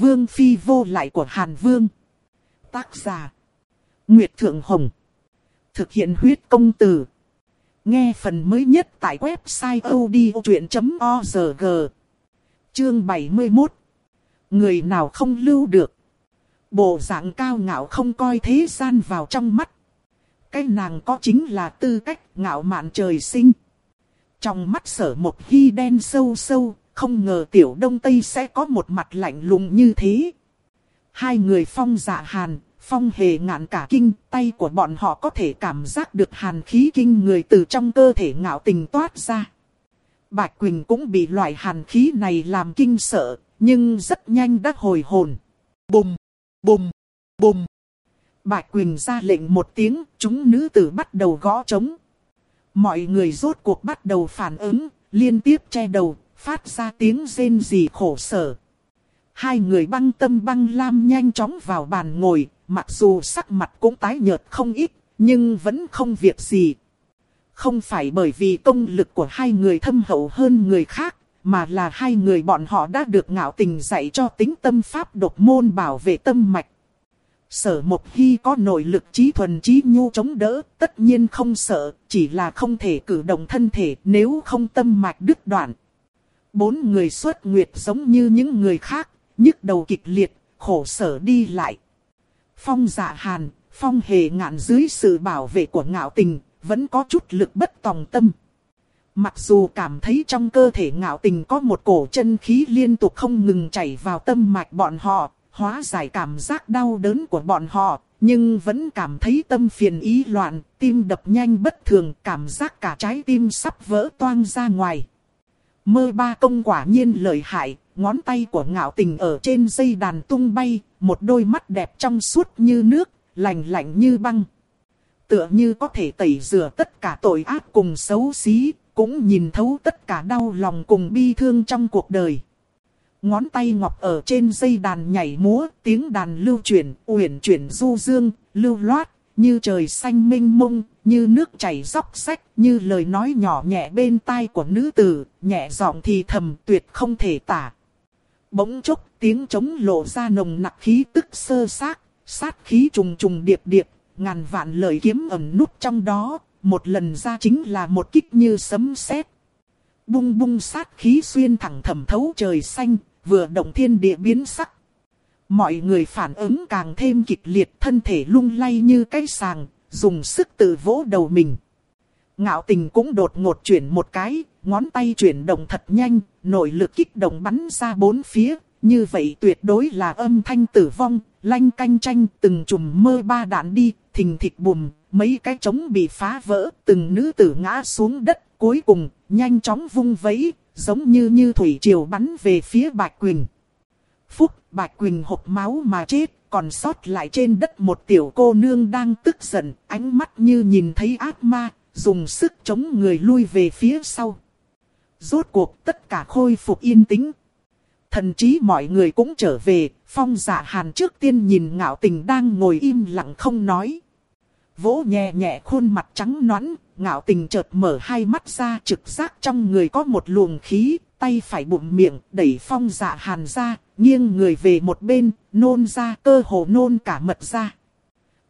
Vương Phi vô lại của Hàn Vương. Tác giả. Nguyệt Thượng Hồng. Thực hiện huyết công từ. Nghe phần mới nhất tại website odchuyện.org. Chương 71. Người nào không lưu được. Bộ dạng cao ngạo không coi thế gian vào trong mắt. Cái nàng có chính là tư cách ngạo mạn trời sinh. Trong mắt sở một hy đen sâu sâu, không ngờ tiểu đông tây sẽ có một mặt lạnh lùng như thế. Hai người phong dạ hàn, phong hề ngạn cả kinh, tay của bọn họ có thể cảm giác được hàn khí kinh người từ trong cơ thể ngạo tình toát ra. Bạch Quỳnh cũng bị loại hàn khí này làm kinh sợ, nhưng rất nhanh đã hồi hồn. Bùm, bùm, bùm. Bạch Quỳnh ra lệnh một tiếng, chúng nữ tử bắt đầu gõ trống. Mọi người rốt cuộc bắt đầu phản ứng, liên tiếp che đầu, phát ra tiếng rên rỉ khổ sở. Hai người băng tâm băng lam nhanh chóng vào bàn ngồi, mặc dù sắc mặt cũng tái nhợt không ít, nhưng vẫn không việc gì. Không phải bởi vì công lực của hai người thâm hậu hơn người khác, mà là hai người bọn họ đã được ngạo tình dạy cho tính tâm pháp độc môn bảo vệ tâm mạch. Sở Mộc Hy có nội lực trí thuần trí nhu chống đỡ, tất nhiên không sợ, chỉ là không thể cử động thân thể nếu không tâm mạch đứt đoạn. Bốn người xuất nguyệt giống như những người khác, nhức đầu kịch liệt, khổ sở đi lại. Phong dạ hàn, phong hề ngạn dưới sự bảo vệ của ngạo tình, vẫn có chút lực bất tòng tâm. Mặc dù cảm thấy trong cơ thể ngạo tình có một cổ chân khí liên tục không ngừng chảy vào tâm mạch bọn họ, hóa giải cảm giác đau đớn của bọn họ, nhưng vẫn cảm thấy tâm phiền ý loạn, tim đập nhanh bất thường, cảm giác cả trái tim sắp vỡ toang ra ngoài. Mơ ba công quả nhiên lợi hại, ngón tay của ngạo tình ở trên dây đàn tung bay, một đôi mắt đẹp trong suốt như nước, lạnh lạnh như băng. Tựa như có thể tẩy rửa tất cả tội ác cùng xấu xí, cũng nhìn thấu tất cả đau lòng cùng bi thương trong cuộc đời. Ngón tay ngọc ở trên dây đàn nhảy múa, tiếng đàn lưu chuyển, uyển chuyển du dương, lưu loát, như trời xanh minh mông, như nước chảy róc sách, như lời nói nhỏ nhẹ bên tai của nữ tử, nhẹ giọng thì thầm tuyệt không thể tả. Bỗng chốc tiếng trống lộ ra nồng nặc khí tức sơ sát, sát khí trùng trùng điệp điệp, ngàn vạn lời kiếm ẩn nút trong đó, một lần ra chính là một kích như sấm sét. Bung bung sát khí xuyên thẳng thẩm thấu trời xanh, vừa động thiên địa biến sắc. Mọi người phản ứng càng thêm kịch liệt thân thể lung lay như cái sàng, dùng sức tự vỗ đầu mình. Ngạo tình cũng đột ngột chuyển một cái, ngón tay chuyển động thật nhanh, nội lực kích động bắn ra bốn phía. Như vậy tuyệt đối là âm thanh tử vong, lanh canh tranh từng chùm mơ ba đạn đi, thình thịch bùm, mấy cái trống bị phá vỡ, từng nữ tử ngã xuống đất, cuối cùng, nhanh chóng vung vẫy, giống như như thủy triều bắn về phía Bạch Quỳnh. Phúc, Bạch Quỳnh hộc máu mà chết, còn sót lại trên đất một tiểu cô nương đang tức giận, ánh mắt như nhìn thấy ác ma, dùng sức chống người lui về phía sau. Rốt cuộc tất cả khôi phục yên tĩnh. Thần trí mọi người cũng trở về, phong giả hàn trước tiên nhìn ngạo tình đang ngồi im lặng không nói. Vỗ nhẹ nhẹ khuôn mặt trắng nõn, ngạo tình chợt mở hai mắt ra trực giác trong người có một luồng khí, tay phải bụng miệng, đẩy phong dạ hàn ra, nghiêng người về một bên, nôn ra cơ hồ nôn cả mật ra.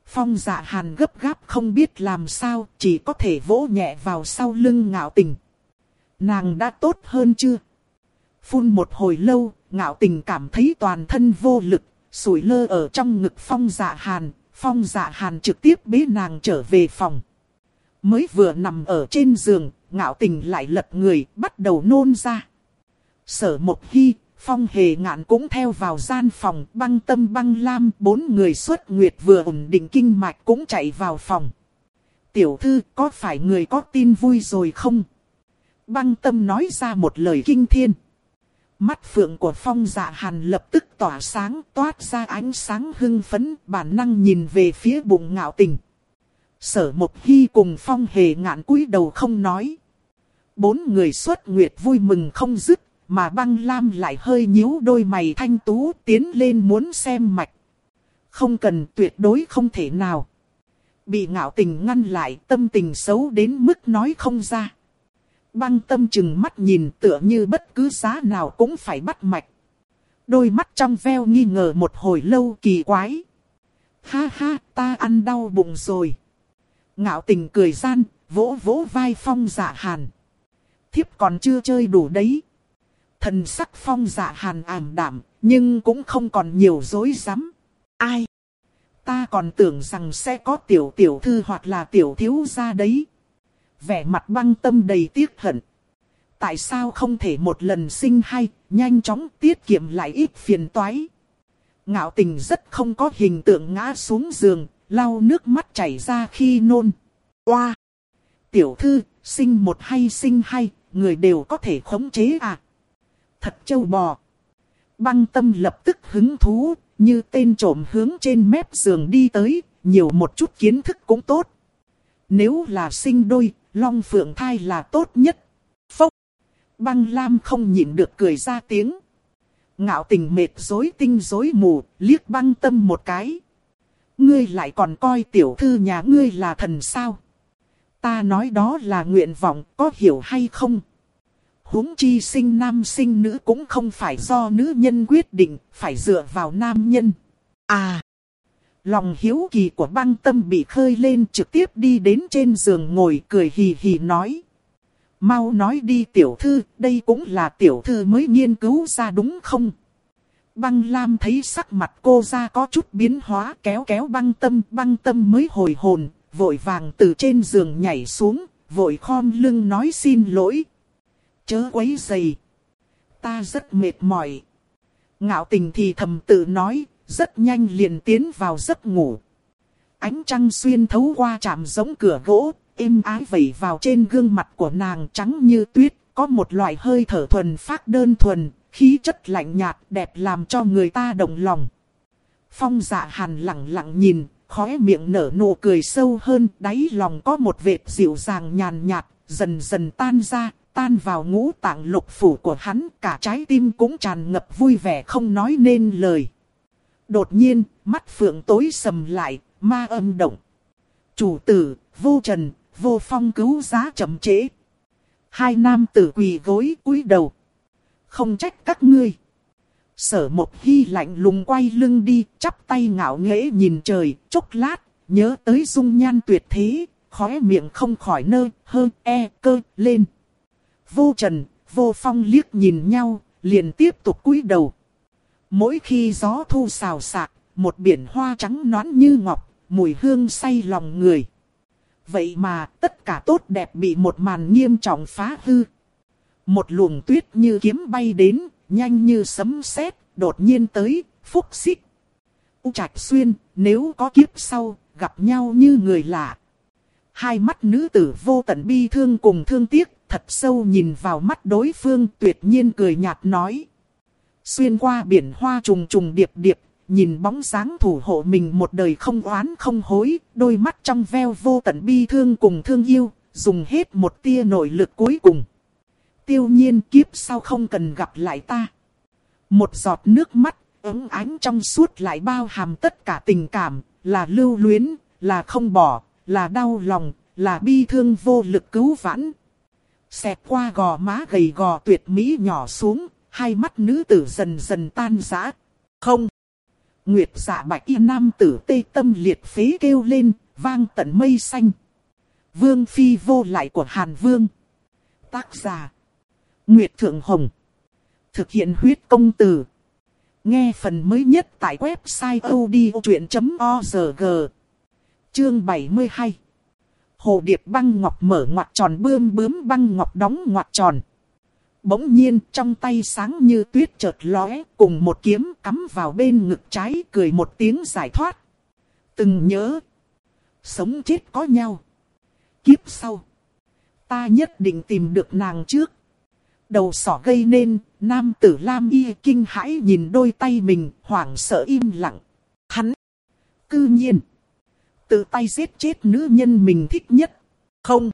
Phong dạ hàn gấp gáp không biết làm sao, chỉ có thể vỗ nhẹ vào sau lưng ngạo tình. Nàng đã tốt hơn chưa? Phun một hồi lâu, ngạo tình cảm thấy toàn thân vô lực, sủi lơ ở trong ngực phong dạ hàn, phong dạ hàn trực tiếp bế nàng trở về phòng. Mới vừa nằm ở trên giường, ngạo tình lại lật người, bắt đầu nôn ra. Sở một khi phong hề ngạn cũng theo vào gian phòng, băng tâm băng lam, bốn người xuất nguyệt vừa ổn định kinh mạch cũng chạy vào phòng. Tiểu thư, có phải người có tin vui rồi không? Băng tâm nói ra một lời kinh thiên. Mắt phượng của phong dạ hàn lập tức tỏa sáng, toát ra ánh sáng hưng phấn, bản năng nhìn về phía bụng ngạo tình. Sở Mộc Hy cùng Phong Hề ngạn cúi đầu không nói. Bốn người xuất nguyệt vui mừng không dứt, mà băng lam lại hơi nhíu đôi mày thanh tú tiến lên muốn xem mạch. Không cần tuyệt đối không thể nào. Bị ngạo tình ngăn lại tâm tình xấu đến mức nói không ra. Băng tâm chừng mắt nhìn tựa như bất cứ giá nào cũng phải bắt mạch. Đôi mắt trong veo nghi ngờ một hồi lâu kỳ quái. Ha ha, ta ăn đau bụng rồi. Ngạo tình cười gian, vỗ vỗ vai phong dạ hàn. Thiếp còn chưa chơi đủ đấy. Thần sắc phong dạ hàn ảm đạm, nhưng cũng không còn nhiều dối rắm Ai? Ta còn tưởng rằng sẽ có tiểu tiểu thư hoặc là tiểu thiếu gia đấy. Vẻ mặt băng tâm đầy tiếc hận. Tại sao không thể một lần sinh hay, nhanh chóng tiết kiệm lại ít phiền toái. Ngạo tình rất không có hình tượng ngã xuống giường, lau nước mắt chảy ra khi nôn. Oa! Tiểu thư, sinh một hay sinh hay, người đều có thể khống chế à? Thật châu bò! Băng tâm lập tức hứng thú, như tên trộm hướng trên mép giường đi tới, nhiều một chút kiến thức cũng tốt. Nếu là sinh đôi, long phượng thai là tốt nhất. Phốc! Băng lam không nhịn được cười ra tiếng. Ngạo tình mệt dối tinh dối mù, liếc băng tâm một cái. Ngươi lại còn coi tiểu thư nhà ngươi là thần sao? Ta nói đó là nguyện vọng, có hiểu hay không? Huống chi sinh nam sinh nữ cũng không phải do nữ nhân quyết định, phải dựa vào nam nhân. À! Lòng hiếu kỳ của băng tâm bị khơi lên trực tiếp đi đến trên giường ngồi cười hì hì nói. Mau nói đi tiểu thư, đây cũng là tiểu thư mới nghiên cứu ra đúng không? Băng Lam thấy sắc mặt cô ra có chút biến hóa kéo kéo băng tâm, băng tâm mới hồi hồn, vội vàng từ trên giường nhảy xuống, vội khom lưng nói xin lỗi. Chớ quấy dày. Ta rất mệt mỏi. Ngạo tình thì thầm tự nói, rất nhanh liền tiến vào giấc ngủ. Ánh trăng xuyên thấu qua chạm giống cửa gỗ, êm ái vẩy vào trên gương mặt của nàng trắng như tuyết, có một loại hơi thở thuần phát đơn thuần, khí chất lạnh nhạt đẹp làm cho người ta động lòng. Phong dạ hàn lặng lặng nhìn, khóe miệng nở nụ cười sâu hơn, đáy lòng có một vệt dịu dàng nhàn nhạt, dần dần tan ra, tan vào ngũ tạng lục phủ của hắn, cả trái tim cũng tràn ngập vui vẻ không nói nên lời. Đột nhiên, mắt phượng tối sầm lại, ma âm động. Chủ tử, vô trần, vô phong cứu giá chậm trễ. Hai nam tử quỳ gối cúi đầu. Không trách các ngươi. Sở một hy lạnh lùng quay lưng đi, chắp tay ngạo nghễ nhìn trời, chốc lát, nhớ tới dung nhan tuyệt thế, khóe miệng không khỏi nơ, hơ, e, cơ, lên. Vô trần, vô phong liếc nhìn nhau, liền tiếp tục cúi đầu. Mỗi khi gió thu xào xạc, một biển hoa trắng nõn như ngọc, mùi hương say lòng người. Vậy mà tất cả tốt đẹp bị một màn nghiêm trọng phá hư. Một luồng tuyết như kiếm bay đến, nhanh như sấm sét, đột nhiên tới, phúc xích. U Trạch Xuyên, nếu có kiếp sau, gặp nhau như người lạ. Hai mắt nữ tử vô tận bi thương cùng thương tiếc, thật sâu nhìn vào mắt đối phương tuyệt nhiên cười nhạt nói. Xuyên qua biển hoa trùng trùng điệp điệp, nhìn bóng dáng thủ hộ mình một đời không oán không hối, đôi mắt trong veo vô tận bi thương cùng thương yêu, dùng hết một tia nội lực cuối cùng. Tiêu nhiên kiếp sau không cần gặp lại ta. Một giọt nước mắt, ấm ánh trong suốt lại bao hàm tất cả tình cảm, là lưu luyến, là không bỏ, là đau lòng, là bi thương vô lực cứu vãn. Xẹt qua gò má gầy gò tuyệt mỹ nhỏ xuống, hai mắt nữ tử dần dần tan rã. Không. Nguyệt dạ bạch y nam tử tê tâm liệt phế kêu lên, vang tận mây xanh. Vương phi vô lại của Hàn Vương. Tác giả. Nguyệt Thượng Hồng. Thực hiện huyết công từ. Nghe phần mới nhất tại website odchuyện.org. Chương 72. Hồ điệp băng ngọc mở ngoặt tròn bươm bướm băng ngọc đóng ngoặt tròn. Bỗng nhiên trong tay sáng như tuyết chợt lóe cùng một kiếm cắm vào bên ngực trái cười một tiếng giải thoát. Từng nhớ. Sống chết có nhau. Kiếp sau. Ta nhất định tìm được nàng trước. Đầu sỏ gây nên, nam tử Lam Y kinh hãi nhìn đôi tay mình, hoảng sợ im lặng. Hắn. Cư nhiên. Tự tay giết chết nữ nhân mình thích nhất. Không.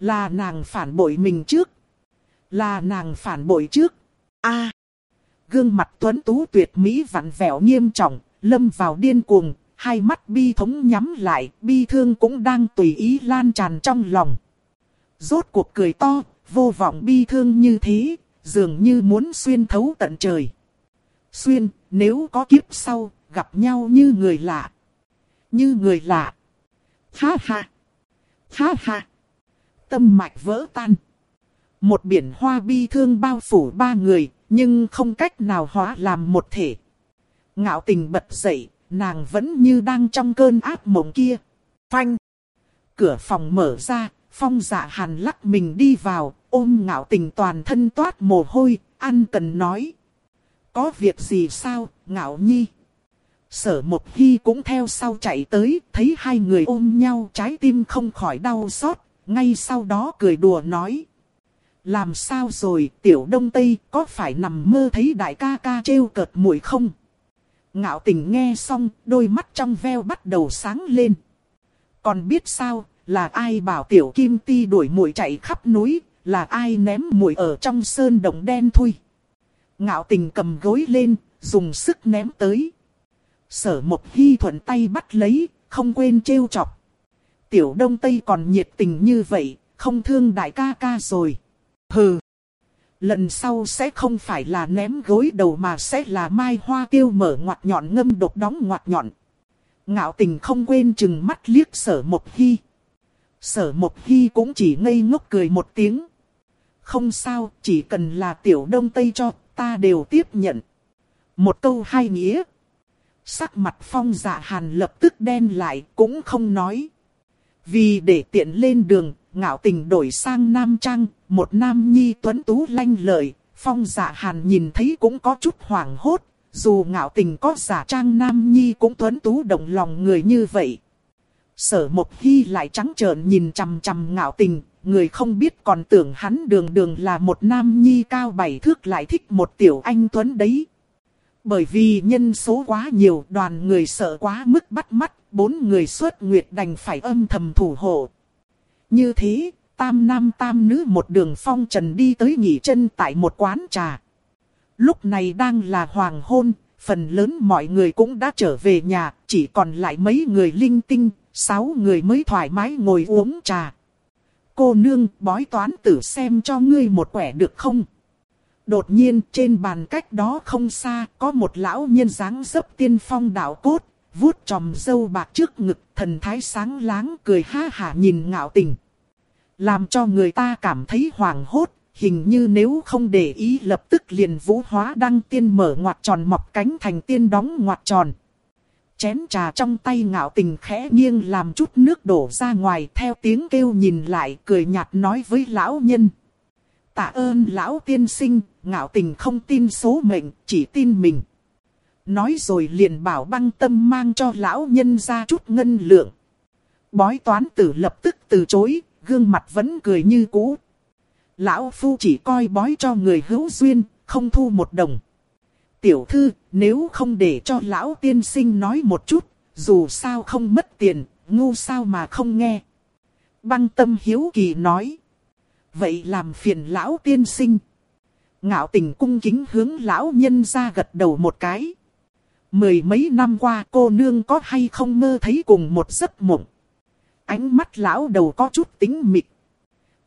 Là nàng phản bội mình trước. Là nàng phản bội trước. a Gương mặt tuấn tú tuyệt mỹ vặn vẹo nghiêm trọng, lâm vào điên cuồng, hai mắt bi thống nhắm lại, bi thương cũng đang tùy ý lan tràn trong lòng. Rốt cuộc cười to, vô vọng bi thương như thế, dường như muốn xuyên thấu tận trời. Xuyên, nếu có kiếp sau, gặp nhau như người lạ. Như người lạ. Ha ha. Ha ha. Tâm mạch vỡ tan. Một biển hoa bi thương bao phủ ba người, nhưng không cách nào hóa làm một thể. Ngạo tình bật dậy, nàng vẫn như đang trong cơn ác mộng kia. Phanh. Cửa phòng mở ra, phong dạ hàn lắc mình đi vào, ôm ngạo tình toàn thân toát mồ hôi, ăn cần nói. Có việc gì sao, ngạo nhi? Sở Mộc Hy cũng theo sau chạy tới, thấy hai người ôm nhau trái tim không khỏi đau xót, ngay sau đó cười đùa nói. Làm sao rồi, tiểu đông tây, có phải nằm mơ thấy đại ca ca trêu cợt mũi không? Ngạo tình nghe xong, đôi mắt trong veo bắt đầu sáng lên. Còn biết sao, là ai bảo tiểu kim ti đuổi mũi chạy khắp núi, là ai ném mũi ở trong sơn đồng đen thui. Ngạo tình cầm gối lên, dùng sức ném tới. Sở một hy thuận tay bắt lấy, không quên trêu chọc. Tiểu đông tây còn nhiệt tình như vậy, không thương đại ca ca rồi. Hừ. Lần sau sẽ không phải là ném gối đầu mà sẽ là mai hoa tiêu mở ngoặt nhọn ngâm độc đóng ngoặt nhọn. Ngạo tình không quên chừng mắt liếc sở một hy. Sở một hy cũng chỉ ngây ngốc cười một tiếng. Không sao, chỉ cần là tiểu đông tây cho, ta đều tiếp nhận. Một câu hai nghĩa. Sắc mặt phong dạ hàn lập tức đen lại, cũng không nói. Vì để tiện lên đường, ngạo tình đổi sang nam trang, một nam nhi tuấn tú lanh lợi, phong dạ hàn nhìn thấy cũng có chút hoảng hốt, dù ngạo tình có giả trang nam nhi cũng tuấn tú động lòng người như vậy. Sở Mộc Hy lại trắng trợn nhìn chằm chằm ngạo tình, người không biết còn tưởng hắn đường đường là một nam nhi cao bảy thước lại thích một tiểu anh tuấn đấy. Bởi vì nhân số quá nhiều đoàn người sợ quá mức bắt mắt, bốn người xuất nguyệt đành phải âm thầm thủ hộ. Như thế, tam nam tam nữ một đường phong trần đi tới nghỉ chân tại một quán trà. Lúc này đang là hoàng hôn, phần lớn mọi người cũng đã trở về nhà, chỉ còn lại mấy người linh tinh, sáu người mới thoải mái ngồi uống trà. Cô nương bói toán tử xem cho ngươi một quẻ được không? Đột nhiên trên bàn cách đó không xa có một lão nhân dáng dấp tiên phong đạo cốt, vuốt tròm dâu bạc trước ngực thần thái sáng láng cười ha hả nhìn ngạo tình. Làm cho người ta cảm thấy hoảng hốt, hình như nếu không để ý lập tức liền vũ hóa đăng tiên mở ngoặt tròn mọc cánh thành tiên đóng ngoặt tròn. Chén trà trong tay ngạo tình khẽ nghiêng làm chút nước đổ ra ngoài theo tiếng kêu nhìn lại cười nhạt nói với lão nhân. Tạ ơn lão tiên sinh, ngạo tình không tin số mệnh, chỉ tin mình. Nói rồi liền bảo băng tâm mang cho lão nhân ra chút ngân lượng. Bói toán tử lập tức từ chối, gương mặt vẫn cười như cũ. Lão phu chỉ coi bói cho người hữu duyên, không thu một đồng. Tiểu thư, nếu không để cho lão tiên sinh nói một chút, dù sao không mất tiền, ngu sao mà không nghe. Băng tâm hiếu kỳ nói. Vậy làm phiền lão tiên sinh. Ngạo tình cung kính hướng lão nhân ra gật đầu một cái. Mười mấy năm qua cô nương có hay không mơ thấy cùng một giấc mộng. Ánh mắt lão đầu có chút tính mịt.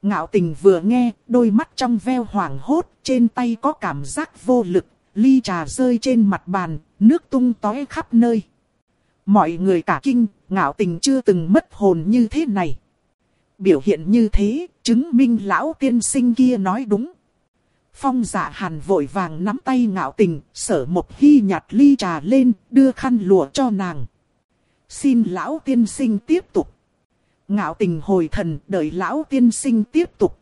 Ngạo tình vừa nghe, đôi mắt trong veo hoảng hốt, trên tay có cảm giác vô lực, ly trà rơi trên mặt bàn, nước tung tói khắp nơi. Mọi người cả kinh, ngạo tình chưa từng mất hồn như thế này. Biểu hiện như thế, chứng minh lão tiên sinh kia nói đúng. Phong giả hàn vội vàng nắm tay ngạo tình, sở một hy nhặt ly trà lên, đưa khăn lụa cho nàng. Xin lão tiên sinh tiếp tục. Ngạo tình hồi thần, đợi lão tiên sinh tiếp tục.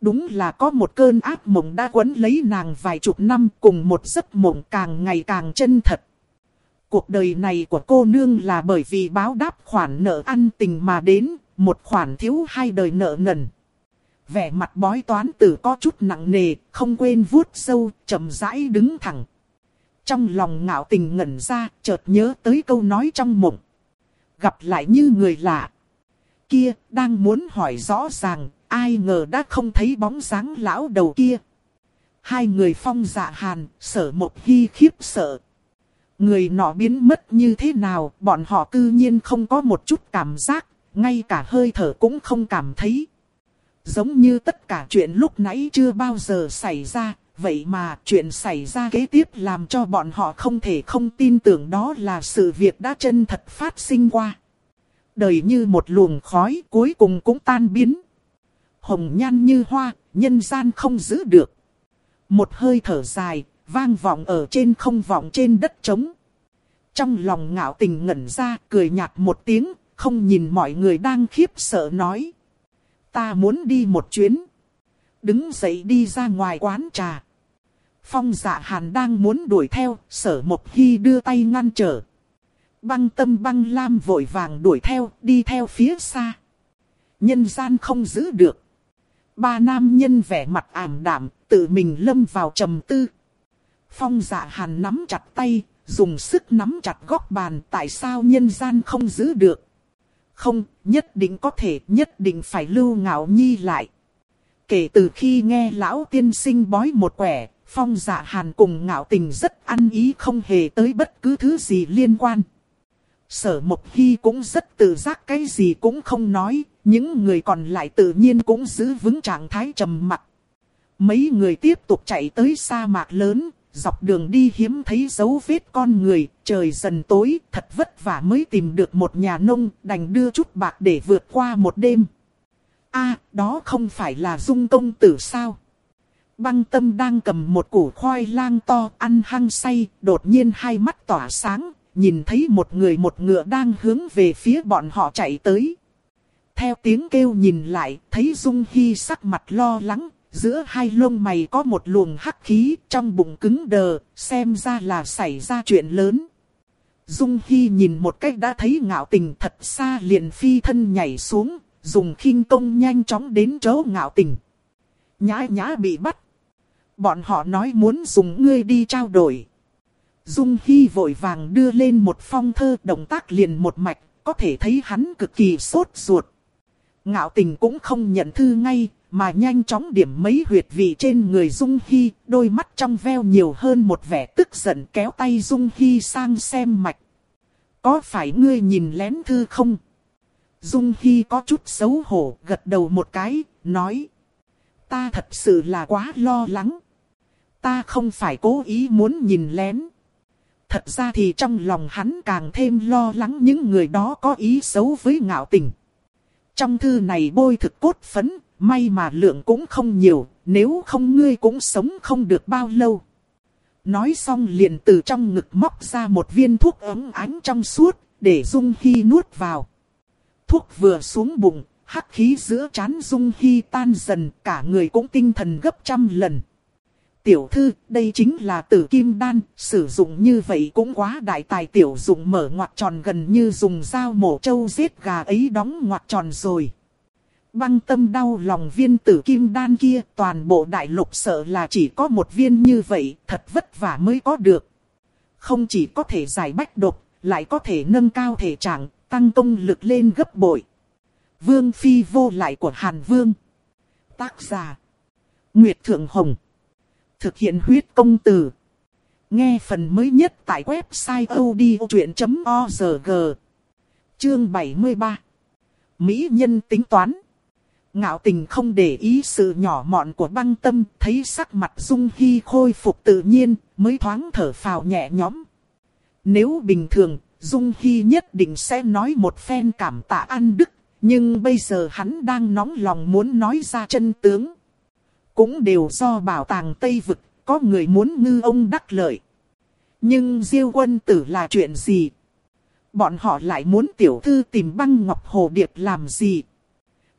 Đúng là có một cơn ác mộng đã quấn lấy nàng vài chục năm cùng một giấc mộng càng ngày càng chân thật. Cuộc đời này của cô nương là bởi vì báo đáp khoản nợ ăn tình mà đến, một khoản thiếu hai đời nợ nần. Vẻ mặt bói toán tử có chút nặng nề, không quên vuốt sâu, chậm rãi đứng thẳng. Trong lòng ngạo tình ngẩn ra, chợt nhớ tới câu nói trong mộng. Gặp lại như người lạ. Kia, đang muốn hỏi rõ ràng, ai ngờ đã không thấy bóng dáng lão đầu kia. Hai người phong dạ hàn, sở một hy khiếp sợ. Người nọ biến mất như thế nào, bọn họ cư nhiên không có một chút cảm giác, ngay cả hơi thở cũng không cảm thấy. Giống như tất cả chuyện lúc nãy chưa bao giờ xảy ra, vậy mà chuyện xảy ra kế tiếp làm cho bọn họ không thể không tin tưởng đó là sự việc đã chân thật phát sinh qua. Đời như một luồng khói cuối cùng cũng tan biến. Hồng nhan như hoa, nhân gian không giữ được. Một hơi thở dài, vang vọng ở trên không vọng trên đất trống. Trong lòng ngạo tình ngẩn ra, cười nhạt một tiếng, không nhìn mọi người đang khiếp sợ nói. Ta muốn đi một chuyến. Đứng dậy đi ra ngoài quán trà. Phong dạ hàn đang muốn đuổi theo, sở một hy đưa tay ngăn trở. Băng tâm băng lam vội vàng đuổi theo, đi theo phía xa. Nhân gian không giữ được. Ba nam nhân vẻ mặt ảm đạm, tự mình lâm vào trầm tư. Phong dạ hàn nắm chặt tay, dùng sức nắm chặt góc bàn tại sao nhân gian không giữ được. Không, nhất định có thể, nhất định phải lưu ngạo nhi lại. Kể từ khi nghe lão tiên sinh bói một quẻ, phong dạ hàn cùng ngạo tình rất ăn ý không hề tới bất cứ thứ gì liên quan. Sở Mộc Hy cũng rất tự giác cái gì cũng không nói, những người còn lại tự nhiên cũng giữ vững trạng thái trầm mặc. Mấy người tiếp tục chạy tới sa mạc lớn, dọc đường đi hiếm thấy dấu vết con người, trời dần tối, thật vất vả mới tìm được một nhà nông, đành đưa chút bạc để vượt qua một đêm. a đó không phải là dung công tử sao? Băng tâm đang cầm một củ khoai lang to ăn hăng say, đột nhiên hai mắt tỏa sáng, nhìn thấy một người một ngựa đang hướng về phía bọn họ chạy tới. Theo tiếng kêu nhìn lại, thấy Dung Hy sắc mặt lo lắng, giữa hai lông mày có một luồng hắc khí trong bụng cứng đờ, xem ra là xảy ra chuyện lớn. Dung Hy nhìn một cách đã thấy ngạo tình thật xa liền phi thân nhảy xuống, dùng khinh công nhanh chóng đến chỗ ngạo tình. Nhã nhã bị bắt. Bọn họ nói muốn dùng ngươi đi trao đổi. Dung Hy vội vàng đưa lên một phong thơ động tác liền một mạch, có thể thấy hắn cực kỳ sốt ruột. Ngạo tình cũng không nhận thư ngay, mà nhanh chóng điểm mấy huyệt vị trên người Dung Hy, đôi mắt trong veo nhiều hơn một vẻ tức giận kéo tay Dung Hy sang xem mạch. Có phải ngươi nhìn lén thư không? Dung Hy có chút xấu hổ, gật đầu một cái, nói. Ta thật sự là quá lo lắng. Ta không phải cố ý muốn nhìn lén. Thật ra thì trong lòng hắn càng thêm lo lắng những người đó có ý xấu với ngạo tình. Trong thư này bôi thực cốt phấn, may mà lượng cũng không nhiều, nếu không ngươi cũng sống không được bao lâu. Nói xong liền từ trong ngực móc ra một viên thuốc ấm ánh trong suốt, để Dung Hy nuốt vào. Thuốc vừa xuống bụng, hắc khí giữa chán Dung Hy tan dần, cả người cũng tinh thần gấp trăm lần. Tiểu thư, đây chính là tử kim đan, sử dụng như vậy cũng quá đại tài tiểu dụng mở ngoặt tròn gần như dùng dao mổ trâu giết gà ấy đóng ngoặt tròn rồi. Băng tâm đau lòng viên tử kim đan kia toàn bộ đại lục sợ là chỉ có một viên như vậy, thật vất vả mới có được. Không chỉ có thể giải bách độc, lại có thể nâng cao thể trạng, tăng công lực lên gấp bội. Vương phi vô lại của Hàn Vương. Tác giả. Nguyệt Thượng Hồng. Thực hiện huyết công từ. Nghe phần mới nhất tại website odchuyện.org. Chương 73. Mỹ nhân tính toán. Ngạo tình không để ý sự nhỏ mọn của băng tâm, thấy sắc mặt Dung Hy khôi phục tự nhiên, mới thoáng thở phào nhẹ nhõm. Nếu bình thường, Dung Hy nhất định sẽ nói một phen cảm tạ ăn đức, nhưng bây giờ hắn đang nóng lòng muốn nói ra chân tướng. Cũng đều do bảo tàng Tây Vực, có người muốn ngư ông đắc lợi. Nhưng Diêu quân tử là chuyện gì? Bọn họ lại muốn tiểu thư tìm băng ngọc hồ điệp làm gì?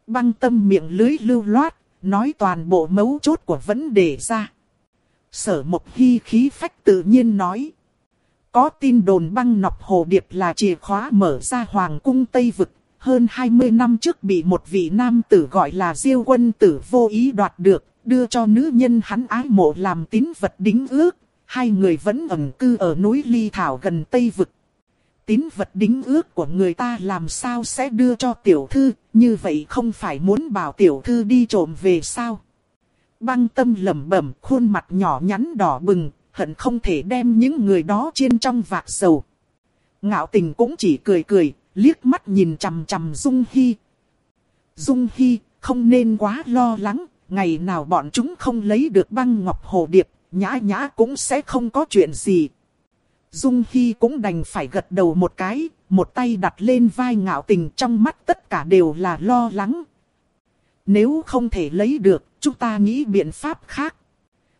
Băng tâm miệng lưới lưu loát, nói toàn bộ mấu chốt của vấn đề ra. Sở Mộc Hy khí phách tự nhiên nói. Có tin đồn băng nọc hồ điệp là chìa khóa mở ra hoàng cung Tây Vực. Hơn 20 năm trước bị một vị nam tử gọi là Diêu quân tử vô ý đoạt được, đưa cho nữ nhân hắn ái mộ làm tín vật đính ước. Hai người vẫn ẩn cư ở núi Ly Thảo gần Tây Vực tín vật đính ước của người ta làm sao sẽ đưa cho tiểu thư, như vậy không phải muốn bảo tiểu thư đi trộm về sao. Băng tâm lẩm bẩm khuôn mặt nhỏ nhắn đỏ bừng, hận không thể đem những người đó chiên trong vạc dầu. Ngạo tình cũng chỉ cười cười, liếc mắt nhìn chằm chằm Dung Hy. Dung Hy, không nên quá lo lắng, ngày nào bọn chúng không lấy được băng ngọc hồ điệp, nhã nhã cũng sẽ không có chuyện gì. Dung Hy cũng đành phải gật đầu một cái, một tay đặt lên vai ngạo tình trong mắt tất cả đều là lo lắng. Nếu không thể lấy được, chúng ta nghĩ biện pháp khác.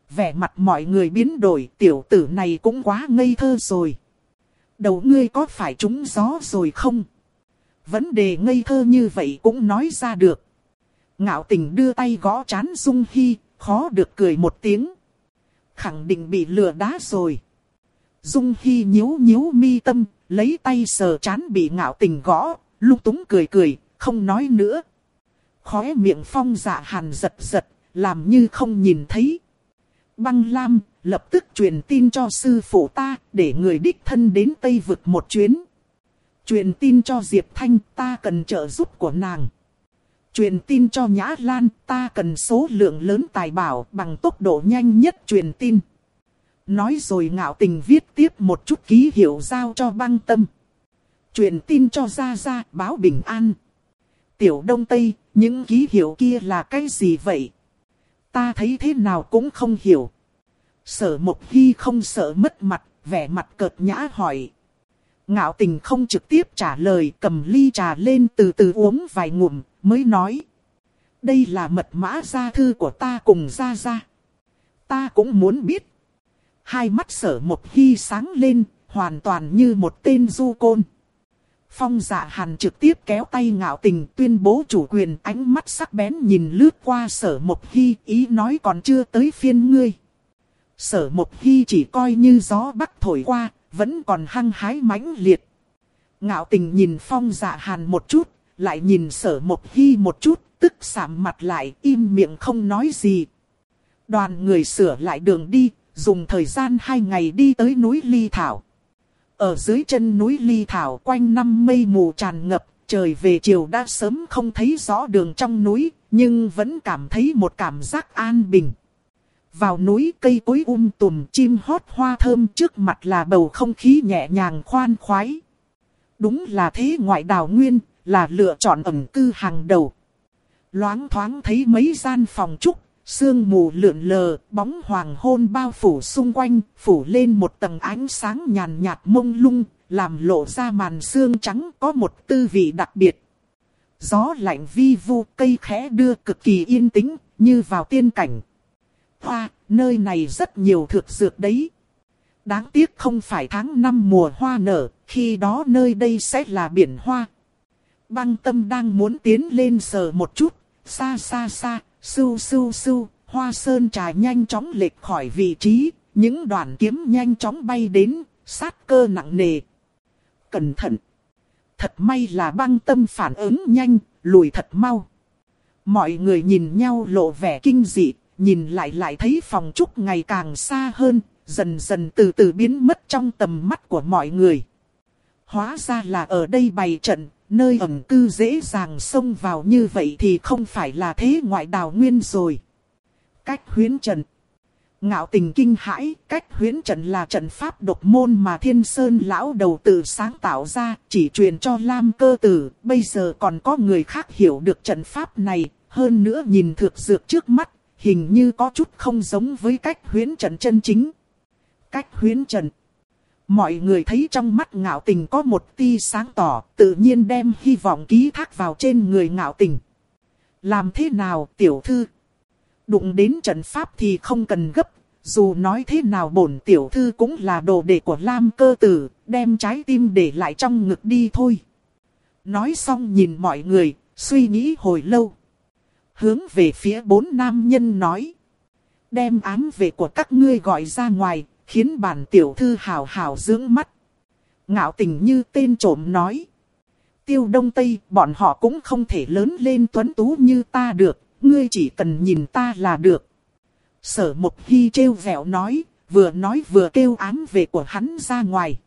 Vẻ mặt mọi người biến đổi, tiểu tử này cũng quá ngây thơ rồi. Đầu ngươi có phải trúng gió rồi không? Vấn đề ngây thơ như vậy cũng nói ra được. Ngạo tình đưa tay gõ chán Dung Hy, khó được cười một tiếng. Khẳng định bị lừa đá rồi. Dung Hy nhíu nhíu mi tâm, lấy tay sờ chán bị ngạo tình gõ, lung túng cười cười, không nói nữa. Khóe miệng phong dạ hàn giật giật, làm như không nhìn thấy. Băng Lam, lập tức truyền tin cho sư phụ ta, để người đích thân đến Tây vực một chuyến. Truyền tin cho Diệp Thanh, ta cần trợ giúp của nàng. Truyền tin cho Nhã Lan, ta cần số lượng lớn tài bảo bằng tốc độ nhanh nhất truyền tin. Nói rồi ngạo tình viết tiếp một chút ký hiệu giao cho băng tâm. Truyền tin cho Gia Gia báo bình an. Tiểu Đông Tây, những ký hiệu kia là cái gì vậy? Ta thấy thế nào cũng không hiểu. Sở Mộc Hy không sợ mất mặt, vẻ mặt cợt nhã hỏi. Ngạo tình không trực tiếp trả lời cầm ly trà lên từ từ uống vài ngụm, mới nói. Đây là mật mã gia thư của ta cùng gia gia. Ta cũng muốn biết. Hai mắt sở một hy sáng lên, hoàn toàn như một tên du côn. Phong dạ hàn trực tiếp kéo tay ngạo tình tuyên bố chủ quyền ánh mắt sắc bén nhìn lướt qua sở một hy ý nói còn chưa tới phiên ngươi. Sở một hy chỉ coi như gió bắc thổi qua, vẫn còn hăng hái mãnh liệt. Ngạo tình nhìn phong dạ hàn một chút, lại nhìn sở một hy một chút, tức sạm mặt lại im miệng không nói gì. Đoàn người sửa lại đường đi, dùng thời gian hai ngày đi tới núi Ly Thảo. Ở dưới chân núi Ly Thảo quanh năm mây mù tràn ngập, trời về chiều đã sớm không thấy rõ đường trong núi, nhưng vẫn cảm thấy một cảm giác an bình. Vào núi cây cối um tùm chim hót hoa thơm trước mặt là bầu không khí nhẹ nhàng khoan khoái. Đúng là thế ngoại đào nguyên, là lựa chọn ẩm cư hàng đầu. Loáng thoáng thấy mấy gian phòng trúc, sương mù lượn lờ, bóng hoàng hôn bao phủ xung quanh, phủ lên một tầng ánh sáng nhàn nhạt mông lung, làm lộ ra màn xương trắng có một tư vị đặc biệt. Gió lạnh vi vu cây khẽ đưa cực kỳ yên tĩnh, như vào tiên cảnh. Hoa, nơi này rất nhiều thực dược đấy. Đáng tiếc không phải tháng năm mùa hoa nở, khi đó nơi đây sẽ là biển hoa. Băng tâm đang muốn tiến lên sờ một chút, xa xa xa, sưu sưu sưu, hoa sơn trà nhanh chóng lệch khỏi vị trí, những đoàn kiếm nhanh chóng bay đến, sát cơ nặng nề. Cẩn thận! Thật may là băng tâm phản ứng nhanh, lùi thật mau. Mọi người nhìn nhau lộ vẻ kinh dị, nhìn lại lại thấy phòng trúc ngày càng xa hơn, dần dần từ từ biến mất trong tầm mắt của mọi người. Hóa ra là ở đây bày trận, nơi ẩn cư dễ dàng xông vào như vậy thì không phải là thế ngoại đào nguyên rồi. Cách huyến trận Ngạo tình kinh hãi, cách huyến trận là trận pháp độc môn mà thiên sơn lão đầu tự sáng tạo ra, chỉ truyền cho Lam cơ tử, bây giờ còn có người khác hiểu được trận pháp này, hơn nữa nhìn thực dược trước mắt, hình như có chút không giống với cách huyến trận chân chính. Cách huyến trận Mọi người thấy trong mắt ngạo tình có một tia sáng tỏ, tự nhiên đem hy vọng ký thác vào trên người ngạo tình. Làm thế nào tiểu thư? Đụng đến trận pháp thì không cần gấp, dù nói thế nào bổn tiểu thư cũng là đồ đệ của Lam cơ tử, đem trái tim để lại trong ngực đi thôi. Nói xong nhìn mọi người, suy nghĩ hồi lâu. Hướng về phía bốn nam nhân nói. Đem ám về của các ngươi gọi ra ngoài, khiến bản tiểu thư hào hào dưỡng mắt. Ngạo tình như tên trộm nói. Tiêu đông tây, bọn họ cũng không thể lớn lên tuấn tú như ta được, ngươi chỉ cần nhìn ta là được. Sở Mộc Hy trêu vẹo nói, vừa nói vừa kêu ám về của hắn ra ngoài.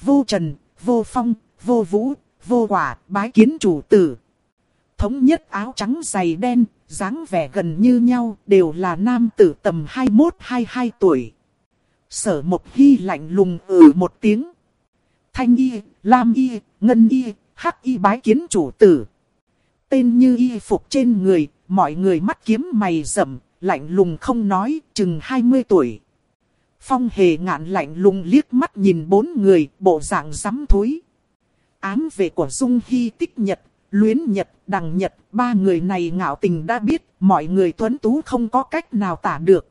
Vô trần, vô phong, vô vũ, vô quả, bái kiến chủ tử. Thống nhất áo trắng dày đen, dáng vẻ gần như nhau, đều là nam tử tầm 21-22 tuổi. Sở một Hy lạnh lùng ừ một tiếng. Thanh y, lam y, ngân y, hắc y bái kiến chủ tử. tên như y phục trên người, mọi người mắt kiếm mày rậm, lạnh lùng không nói, chừng 20 tuổi. Phong hề ngạn lạnh lùng liếc mắt nhìn bốn người, bộ dạng rắm thối. Ám về của Dung Hy tích nhật, luyến nhật, đằng nhật, ba người này ngạo tình đã biết, mọi người tuấn tú không có cách nào tả được.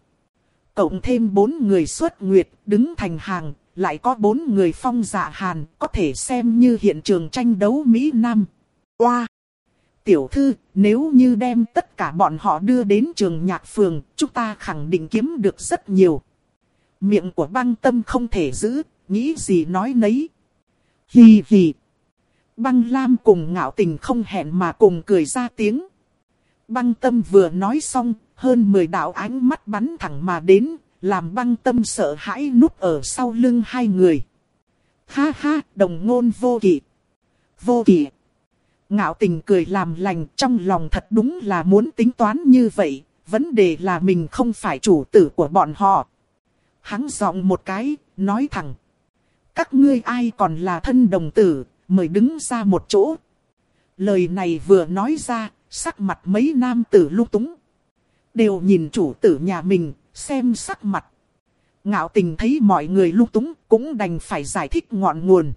Cộng thêm bốn người xuất nguyệt, đứng thành hàng, lại có bốn người phong dạ hàn, có thể xem như hiện trường tranh đấu Mỹ Nam. Oa! Tiểu thư, nếu như đem tất cả bọn họ đưa đến trường nhạc phường, chúng ta khẳng định kiếm được rất nhiều. Miệng của băng tâm không thể giữ, nghĩ gì nói nấy. Hì hì. Băng Lam cùng ngạo tình không hẹn mà cùng cười ra tiếng. Băng tâm vừa nói xong, hơn 10 đạo ánh mắt bắn thẳng mà đến, làm băng tâm sợ hãi núp ở sau lưng hai người. Ha ha, đồng ngôn vô kỵ. Vô kỵ. Ngạo tình cười làm lành trong lòng thật đúng là muốn tính toán như vậy, vấn đề là mình không phải chủ tử của bọn họ. Hắn giọng một cái, nói thẳng. Các ngươi ai còn là thân đồng tử, mời đứng ra một chỗ. Lời này vừa nói ra, sắc mặt mấy nam tử lung túng. Đều nhìn chủ tử nhà mình, xem sắc mặt. Ngạo tình thấy mọi người lúc túng, cũng đành phải giải thích ngọn nguồn.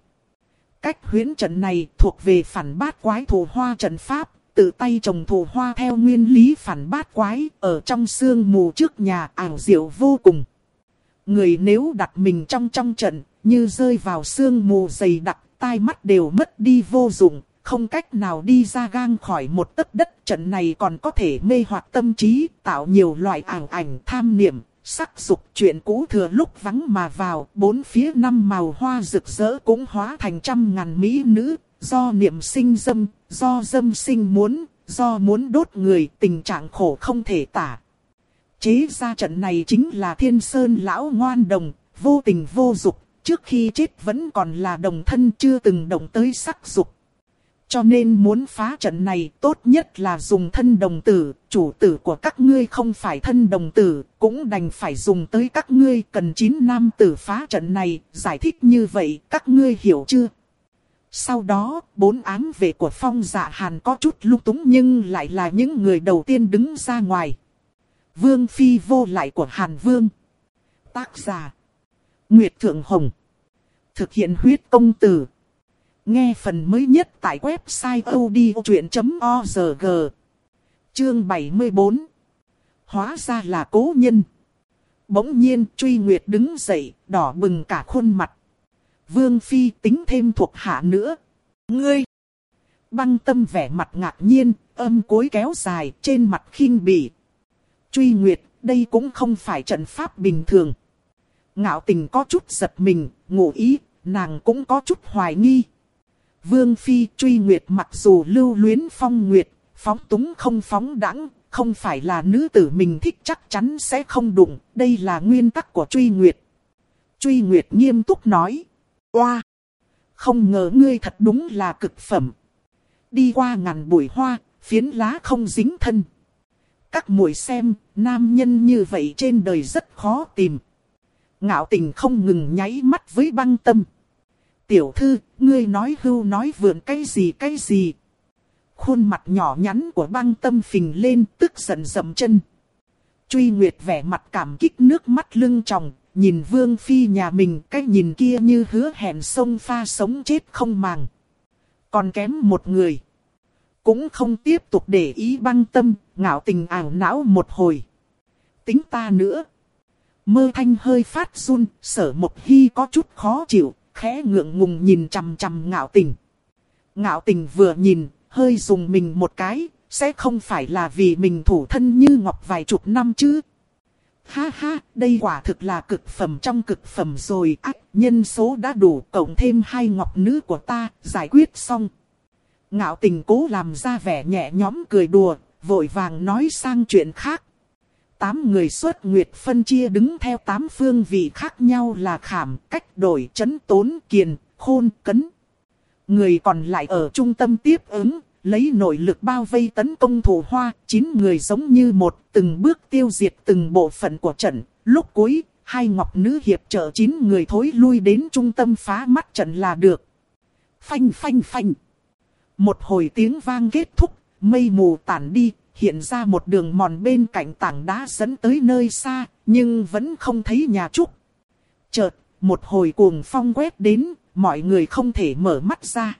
Cách huyến trận này thuộc về phản bát quái thủ hoa trận pháp, tự tay trồng thủ hoa theo nguyên lý phản bát quái, ở trong sương mù trước nhà ảo diệu vô cùng. Người nếu đặt mình trong trong trận, như rơi vào sương mù dày đặc, tai mắt đều mất đi vô dụng, không cách nào đi ra gang khỏi một tấc đất. Trận này còn có thể mê hoặc tâm trí, tạo nhiều loại ảo ảnh tham niệm, sắc dục chuyện cũ thừa lúc vắng mà vào. Bốn phía năm màu hoa rực rỡ cũng hóa thành trăm ngàn mỹ nữ, do niệm sinh dâm, do dâm sinh muốn, do muốn đốt người, tình trạng khổ không thể tả. Chế ra trận này chính là thiên sơn lão ngoan đồng, vô tình vô dục, trước khi chết vẫn còn là đồng thân chưa từng động tới sắc dục. Cho nên muốn phá trận này tốt nhất là dùng thân đồng tử, chủ tử của các ngươi không phải thân đồng tử, cũng đành phải dùng tới các ngươi cần chín nam tử phá trận này, giải thích như vậy các ngươi hiểu chưa? Sau đó, bốn ám vệ của phong dạ hàn có chút lung túng nhưng lại là những người đầu tiên đứng ra ngoài. Vương phi vô lại của Hàn Vương. Tác giả. Nguyệt Thượng Hồng. Thực hiện huyết công tử Nghe phần mới nhất tại website odchuyện.org. Chương 74. Hóa ra là cố nhân. Bỗng nhiên truy nguyệt đứng dậy, đỏ bừng cả khuôn mặt. Vương Phi tính thêm thuộc hạ nữa. Ngươi! Băng tâm vẻ mặt ngạc nhiên, âm cối kéo dài trên mặt khinh bỉ. Truy nguyệt, đây cũng không phải trận pháp bình thường. Ngạo tình có chút giật mình, ngụ ý, nàng cũng có chút hoài nghi. Vương Phi truy nguyệt mặc dù lưu luyến phong nguyệt, phóng túng không phóng đẳng, không phải là nữ tử mình thích chắc chắn sẽ không đụng, đây là nguyên tắc của truy nguyệt. Truy nguyệt nghiêm túc nói, oa, không ngờ ngươi thật đúng là cực phẩm. Đi qua ngàn bụi hoa, phiến lá không dính thân. Các muội xem, nam nhân như vậy trên đời rất khó tìm. Ngạo tình không ngừng nháy mắt với băng tâm. Tiểu thư, ngươi nói hưu nói vượn cái gì cái gì. Khuôn mặt nhỏ nhắn của băng tâm phình lên tức giận dậm chân. Truy Nguyệt vẻ mặt cảm kích nước mắt lưng tròng, nhìn vương phi nhà mình cái nhìn kia như hứa hẹn sông pha sống chết không màng. Còn kém một người. Cũng không tiếp tục để ý băng tâm, ngạo tình ảo não một hồi. Tính ta nữa. Mơ thanh hơi phát run, sở một hy có chút khó chịu, khẽ ngượng ngùng nhìn chằm chằm ngạo tình. Ngạo tình vừa nhìn, hơi dùng mình một cái, sẽ không phải là vì mình thủ thân như ngọc vài chục năm chứ. Ha ha, đây quả thực là cực phẩm trong cực phẩm rồi, ác, nhân số đã đủ, cộng thêm hai ngọc nữ của ta, giải quyết xong. Ngạo tình cố làm ra vẻ nhẹ nhõm cười đùa, vội vàng nói sang chuyện khác. Tám người xuất nguyệt phân chia đứng theo tám phương vị khác nhau là khảm, cách đổi, chấn tốn, kiền, khôn, cấn. Người còn lại ở trung tâm tiếp ứng, lấy nội lực bao vây tấn công thủ hoa, chín người giống như một, từng bước tiêu diệt từng bộ phận của trận. Lúc cuối, hai ngọc nữ hiệp trợ chín người thối lui đến trung tâm phá mắt trận là được. Phanh phanh phanh. Một hồi tiếng vang kết thúc, mây mù tản đi, hiện ra một đường mòn bên cạnh tảng đá dẫn tới nơi xa, nhưng vẫn không thấy nhà trúc. Chợt, một hồi cuồng phong quét đến, mọi người không thể mở mắt ra.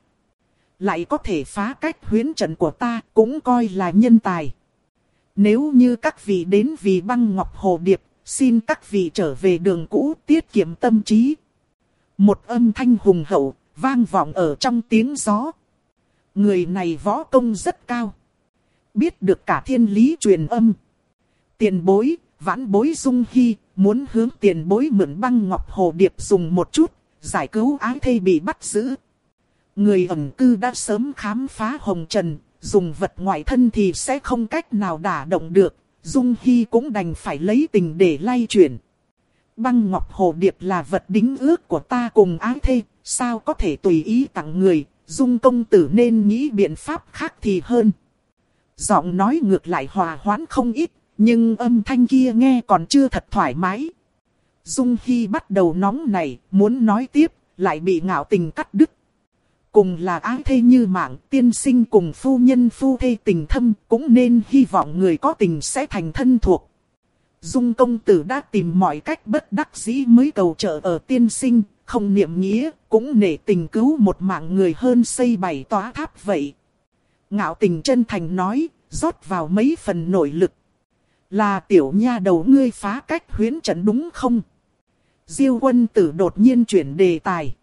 Lại có thể phá cách huyến trận của ta, cũng coi là nhân tài. Nếu như các vị đến vì băng ngọc hồ điệp, xin các vị trở về đường cũ tiết kiệm tâm trí. Một âm thanh hùng hậu, vang vọng ở trong tiếng gió. Người này võ công rất cao. Biết được cả thiên lý truyền âm. Tiền bối, vãn bối dung hy, muốn hướng tiền bối mượn băng ngọc hồ điệp dùng một chút, giải cứu ái thê bị bắt giữ. Người ẩn cư đã sớm khám phá hồng trần, dùng vật ngoại thân thì sẽ không cách nào đả động được, Dung Hy cũng đành phải lấy tình để lay chuyển. Băng ngọc hồ điệp là vật đính ước của ta cùng ái thê, sao có thể tùy ý tặng người, Dung công tử nên nghĩ biện pháp khác thì hơn. Giọng nói ngược lại hòa hoãn không ít, nhưng âm thanh kia nghe còn chưa thật thoải mái. Dung Hy bắt đầu nóng này, muốn nói tiếp, lại bị ngạo tình cắt đứt. Cùng là ái thê như mạng, tiên sinh cùng phu nhân phu thê tình thâm, cũng nên hy vọng người có tình sẽ thành thân thuộc. Dung công tử đã tìm mọi cách bất đắc dĩ mới cầu trợ ở tiên sinh, không niệm nghĩa, cũng nể tình cứu một mạng người hơn xây bảy tòa tháp vậy. Ngạo tình chân thành nói, rót vào mấy phần nội lực. Là tiểu nha đầu ngươi phá cách huyến trận đúng không? Diêu quân tử đột nhiên chuyển đề tài.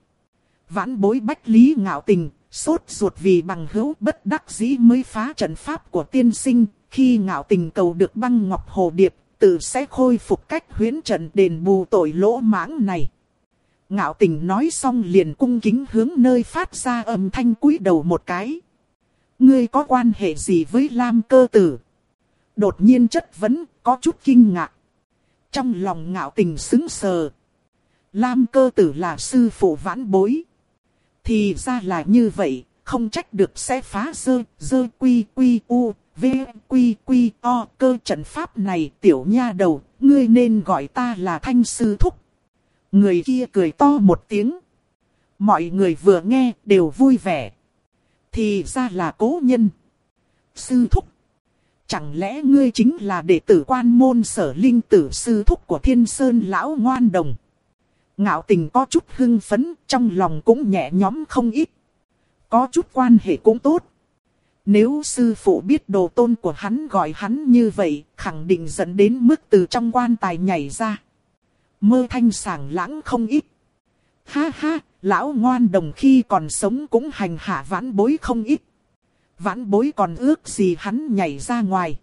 Vãn bối bách lý ngạo tình, sốt ruột vì bằng hữu bất đắc dĩ mới phá trận pháp của tiên sinh. Khi ngạo tình cầu được băng ngọc hồ điệp, tự sẽ khôi phục cách huyến trận đền bù tội lỗ mãng này. Ngạo tình nói xong liền cung kính hướng nơi phát ra âm thanh cúi đầu một cái. Ngươi có quan hệ gì với Lam cơ tử? Đột nhiên chất vấn, có chút kinh ngạc. Trong lòng ngạo tình xứng sờ. Lam cơ tử là sư phụ vãn bối. Thì ra là như vậy, không trách được sẽ phá dơ, dơ quy quy u, v quy quy o cơ trận pháp này tiểu nha đầu, ngươi nên gọi ta là thanh sư thúc. Người kia cười to một tiếng. Mọi người vừa nghe đều vui vẻ. Thì ra là cố nhân. Sư thúc. Chẳng lẽ ngươi chính là đệ tử quan môn sở linh tử sư thúc của thiên sơn lão ngoan đồng. Ngạo tình có chút hưng phấn, trong lòng cũng nhẹ nhõm không ít. Có chút quan hệ cũng tốt. Nếu sư phụ biết đồ tôn của hắn gọi hắn như vậy, khẳng định dẫn đến mức từ trong quan tài nhảy ra. Mơ thanh sảng lãng không ít. Ha ha, lão ngoan đồng khi còn sống cũng hành hạ vãn bối không ít. Vãn bối còn ước gì hắn nhảy ra ngoài.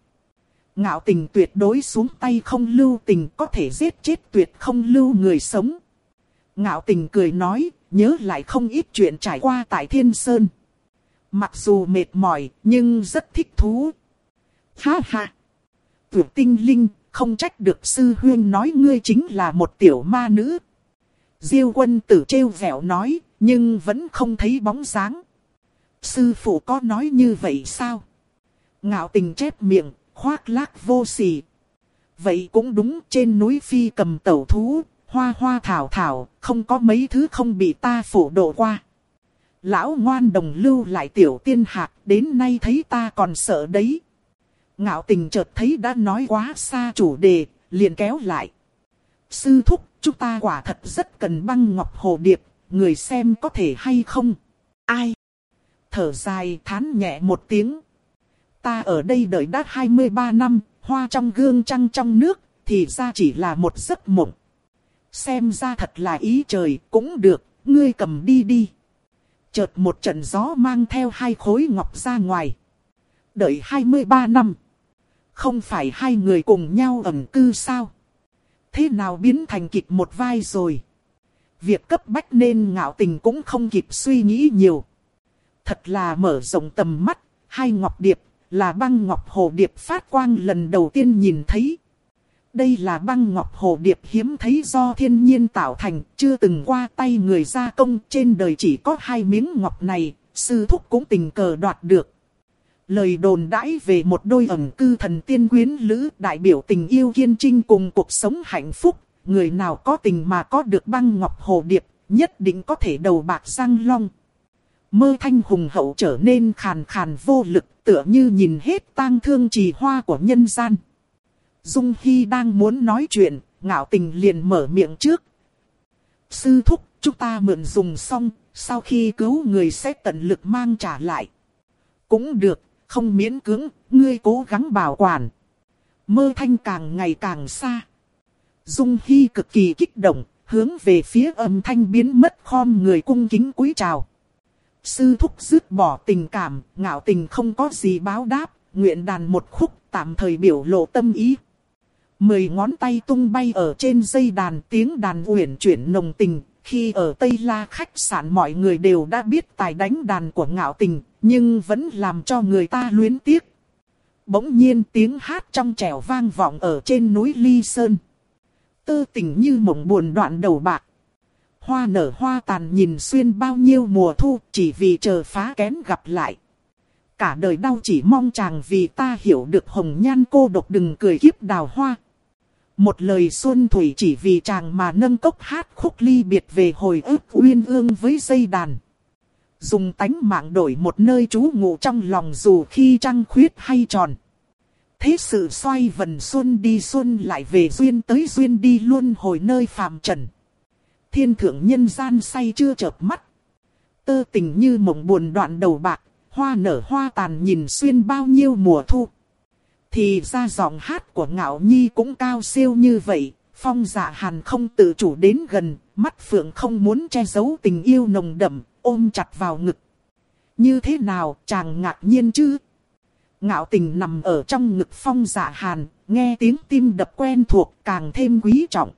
Ngạo tình tuyệt đối xuống tay không lưu tình có thể giết chết tuyệt không lưu người sống. Ngạo tình cười nói, nhớ lại không ít chuyện trải qua tại Thiên Sơn. Mặc dù mệt mỏi, nhưng rất thích thú. Ha ha! Tuyệt tinh linh, không trách được sư huyên nói ngươi chính là một tiểu ma nữ. Diêu quân tử trêu vẻo nói, nhưng vẫn không thấy bóng dáng. Sư phụ có nói như vậy sao? Ngạo tình chép miệng, khoác lác vô sỉ. Vậy cũng đúng trên núi phi cầm tẩu thú, hoa hoa thảo thảo, không có mấy thứ không bị ta phủ độ qua. Lão ngoan đồng lưu lại tiểu tiên hạc, đến nay thấy ta còn sợ đấy. Ngạo tình chợt thấy đã nói quá xa chủ đề, liền kéo lại. Sư thúc, chúng ta quả thật rất cần băng ngọc hồ điệp, người xem có thể hay không? Ai? Thở dài thán nhẹ một tiếng. Ta ở đây đợi đã 23 năm, hoa trong gương trăng trong nước, thì ra chỉ là một giấc mộng. Xem ra thật là ý trời, cũng được, ngươi cầm đi đi. Chợt một trận gió mang theo hai khối ngọc ra ngoài. Đợi 23 năm. Không phải hai người cùng nhau ẩn cư sao? Thế nào biến thành kịch một vai rồi? Việc cấp bách nên ngạo tình cũng không kịp suy nghĩ nhiều. Thật là mở rộng tầm mắt, hai ngọc điệp, là băng ngọc hồ điệp phát quang lần đầu tiên nhìn thấy. Đây là băng ngọc hồ điệp hiếm thấy do thiên nhiên tạo thành, chưa từng qua tay người gia công, trên đời chỉ có hai miếng ngọc này, sư thúc cũng tình cờ đoạt được. Lời đồn đãi về một đôi ẩn cư thần tiên quyến lữ đại biểu tình yêu kiên trinh cùng cuộc sống hạnh phúc, người nào có tình mà có được băng ngọc hồ điệp, nhất định có thể đầu bạc răng long. Mơ thanh hùng hậu trở nên khàn khàn vô lực tựa như nhìn hết tang thương trì hoa của nhân gian. Dung Hy đang muốn nói chuyện, ngạo tình liền mở miệng trước. Sư thúc, chúng ta mượn dùng xong, sau khi cứu người sẽ tận lực mang trả lại. Cũng được, không miễn cưỡng, ngươi cố gắng bảo quản. Mơ thanh càng ngày càng xa. Dung Hy cực kỳ kích động, hướng về phía âm thanh biến mất khom người cung kính cúi chào. Sư thúc dứt bỏ tình cảm, ngạo tình không có gì báo đáp, nguyện đàn một khúc tạm thời biểu lộ tâm ý. Mười ngón tay tung bay ở trên dây đàn tiếng đàn uyển chuyển nồng tình. Khi ở Tây La khách sạn mọi người đều đã biết tài đánh đàn của ngạo tình, nhưng vẫn làm cho người ta luyến tiếc. Bỗng nhiên tiếng hát trong trẻo vang vọng ở trên núi Ly Sơn. tư tình như mộng buồn đoạn đầu bạc. Hoa nở hoa tàn nhìn xuyên bao nhiêu mùa thu chỉ vì chờ phá kén gặp lại. Cả đời đau chỉ mong chàng vì ta hiểu được hồng nhan cô độc đừng cười kiếp đào hoa. Một lời xuân thủy chỉ vì chàng mà nâng cốc hát khúc ly biệt về hồi ức uyên ương với dây đàn. Dùng tánh mạng đổi một nơi trú ngụ trong lòng dù khi trăng khuyết hay tròn. Thế sự xoay vần xuân đi xuân lại về duyên tới duyên đi luôn hồi nơi phàm trần. Thiên thượng nhân gian say chưa chợp mắt. Tơ tình như mộng buồn đoạn đầu bạc, hoa nở hoa tàn nhìn xuyên bao nhiêu mùa thu. Thì ra giọng hát của ngạo nhi cũng cao siêu như vậy, phong dạ hàn không tự chủ đến gần, mắt phượng không muốn che giấu tình yêu nồng đậm, ôm chặt vào ngực. Như thế nào chàng ngạc nhiên chứ? Ngạo tình nằm ở trong ngực phong dạ hàn, nghe tiếng tim đập quen thuộc càng thêm quý trọng.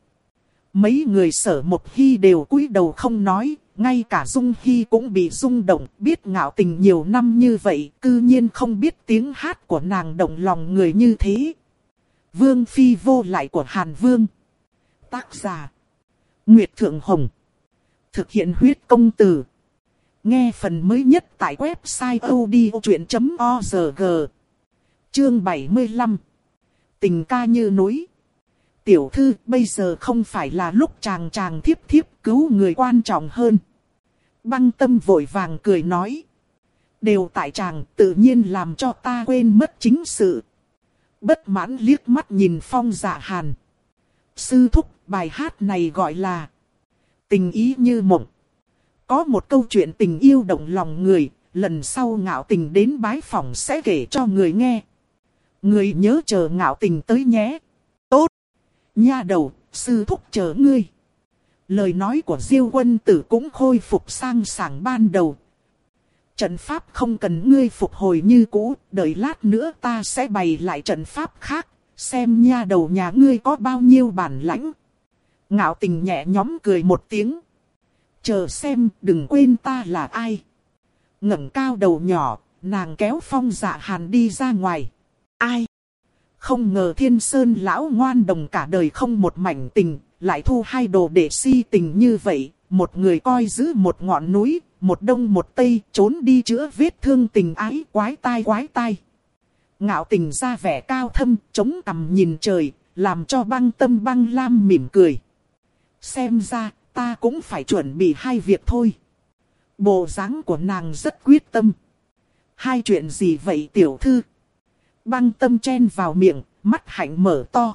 Mấy người sở một hy đều cúi đầu không nói, ngay cả Dung Hy cũng bị rung động, biết ngạo tình nhiều năm như vậy, cư nhiên không biết tiếng hát của nàng động lòng người như thế. Vương Phi vô lại của Hàn Vương. Tác giả. Nguyệt Thượng Hồng. Thực hiện huyết công từ. Nghe phần mới nhất tại website odchuyện.org. Chương 75. Tình ca như núi. Tiểu thư, bây giờ không phải là lúc chàng chàng thiếp thiếp cứu người quan trọng hơn. Băng tâm vội vàng cười nói. Đều tại chàng tự nhiên làm cho ta quên mất chính sự. Bất mãn liếc mắt nhìn phong dạ hàn. Sư thúc bài hát này gọi là Tình ý như mộng. Có một câu chuyện tình yêu động lòng người, lần sau ngạo tình đến bái phòng sẽ kể cho người nghe. Người nhớ chờ ngạo tình tới nhé. Tốt. Nha đầu, sư thúc chờ ngươi. Lời nói của Diêu quân tử cũng khôi phục sang sảng ban đầu. Trận pháp không cần ngươi phục hồi như cũ, đợi lát nữa ta sẽ bày lại trận pháp khác, xem nha đầu nhà ngươi có bao nhiêu bản lãnh. Ngạo tình nhẹ nhóm cười một tiếng. Chờ xem, đừng quên ta là ai. ngẩng cao đầu nhỏ, nàng kéo phong dạ hàn đi ra ngoài. Ai? Không ngờ thiên sơn lão ngoan đồng cả đời không một mảnh tình, lại thu hai đồ để si tình như vậy, một người coi giữ một ngọn núi, một đông một tây, trốn đi chữa vết thương tình ái quái tai quái tai. Ngạo tình ra vẻ cao thâm, chống cằm nhìn trời, làm cho băng tâm băng lam mỉm cười. Xem ra, ta cũng phải chuẩn bị hai việc thôi. Bộ dáng của nàng rất quyết tâm. Hai chuyện gì vậy tiểu thư? Băng tâm chen vào miệng, mắt hạnh mở to.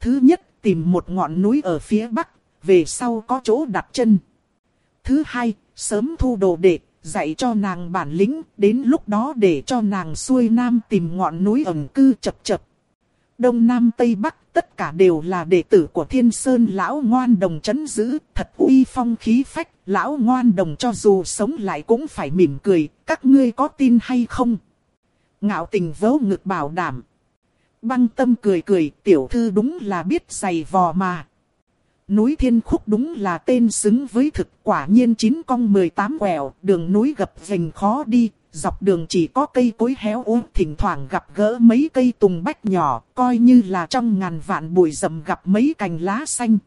Thứ nhất, tìm một ngọn núi ở phía bắc, về sau có chỗ đặt chân. Thứ hai, sớm thu đồ đệ, dạy cho nàng bản lĩnh, đến lúc đó để cho nàng xuôi nam tìm ngọn núi ẩn cư chập chập. Đông Nam Tây Bắc tất cả đều là đệ tử của Thiên Sơn Lão Ngoan Đồng chấn giữ, thật uy phong khí phách, Lão Ngoan Đồng cho dù sống lại cũng phải mỉm cười, các ngươi có tin hay không? Ngạo tình vớ ngực bảo đảm. Băng tâm cười cười, tiểu thư đúng là biết giày vò mà. Núi Thiên Khúc đúng là tên xứng với thực quả nhiên chín cong 18 quẹo, đường núi gập ghềnh khó đi, dọc đường chỉ có cây cối héo úa, thỉnh thoảng gặp gỡ mấy cây tùng bách nhỏ, coi như là trong ngàn vạn bụi rậm gặp mấy cành lá xanh.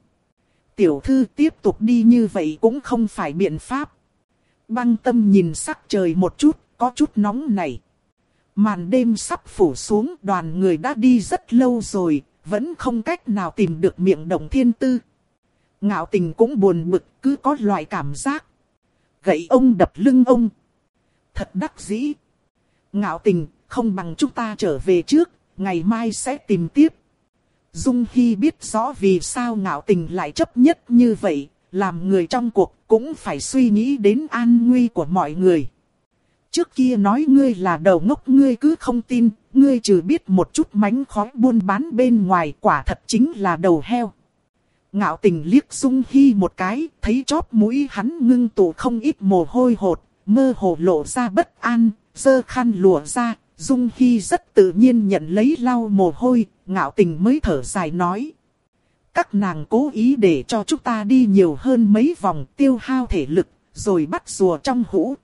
Tiểu thư tiếp tục đi như vậy cũng không phải biện pháp. Băng tâm nhìn sắc trời một chút, có chút nóng này. Màn đêm sắp phủ xuống đoàn người đã đi rất lâu rồi, vẫn không cách nào tìm được miệng đồng thiên tư. Ngạo tình cũng buồn bực, cứ có loại cảm giác. Gậy ông đập lưng ông. thật đắc dĩ. Ngạo tình, không bằng chúng ta trở về trước, ngày mai sẽ tìm tiếp. Dung Hy biết rõ vì sao ngạo tình lại chấp nhất như vậy, làm người trong cuộc cũng phải suy nghĩ đến an nguy của mọi người. Trước kia nói ngươi là đầu ngốc ngươi cứ không tin, ngươi trừ biết một chút mánh khói buôn bán bên ngoài quả thật chính là đầu heo. Ngạo tình liếc Dung Hy một cái, thấy chóp mũi hắn ngưng tụ không ít mồ hôi hột, mơ hồ lộ ra bất an, dơ khăn lùa ra, Dung Hy rất tự nhiên nhận lấy lau mồ hôi, ngạo tình mới thở dài nói. Các nàng cố ý để cho chúng ta đi nhiều hơn mấy vòng tiêu hao thể lực, rồi bắt rùa trong hũ.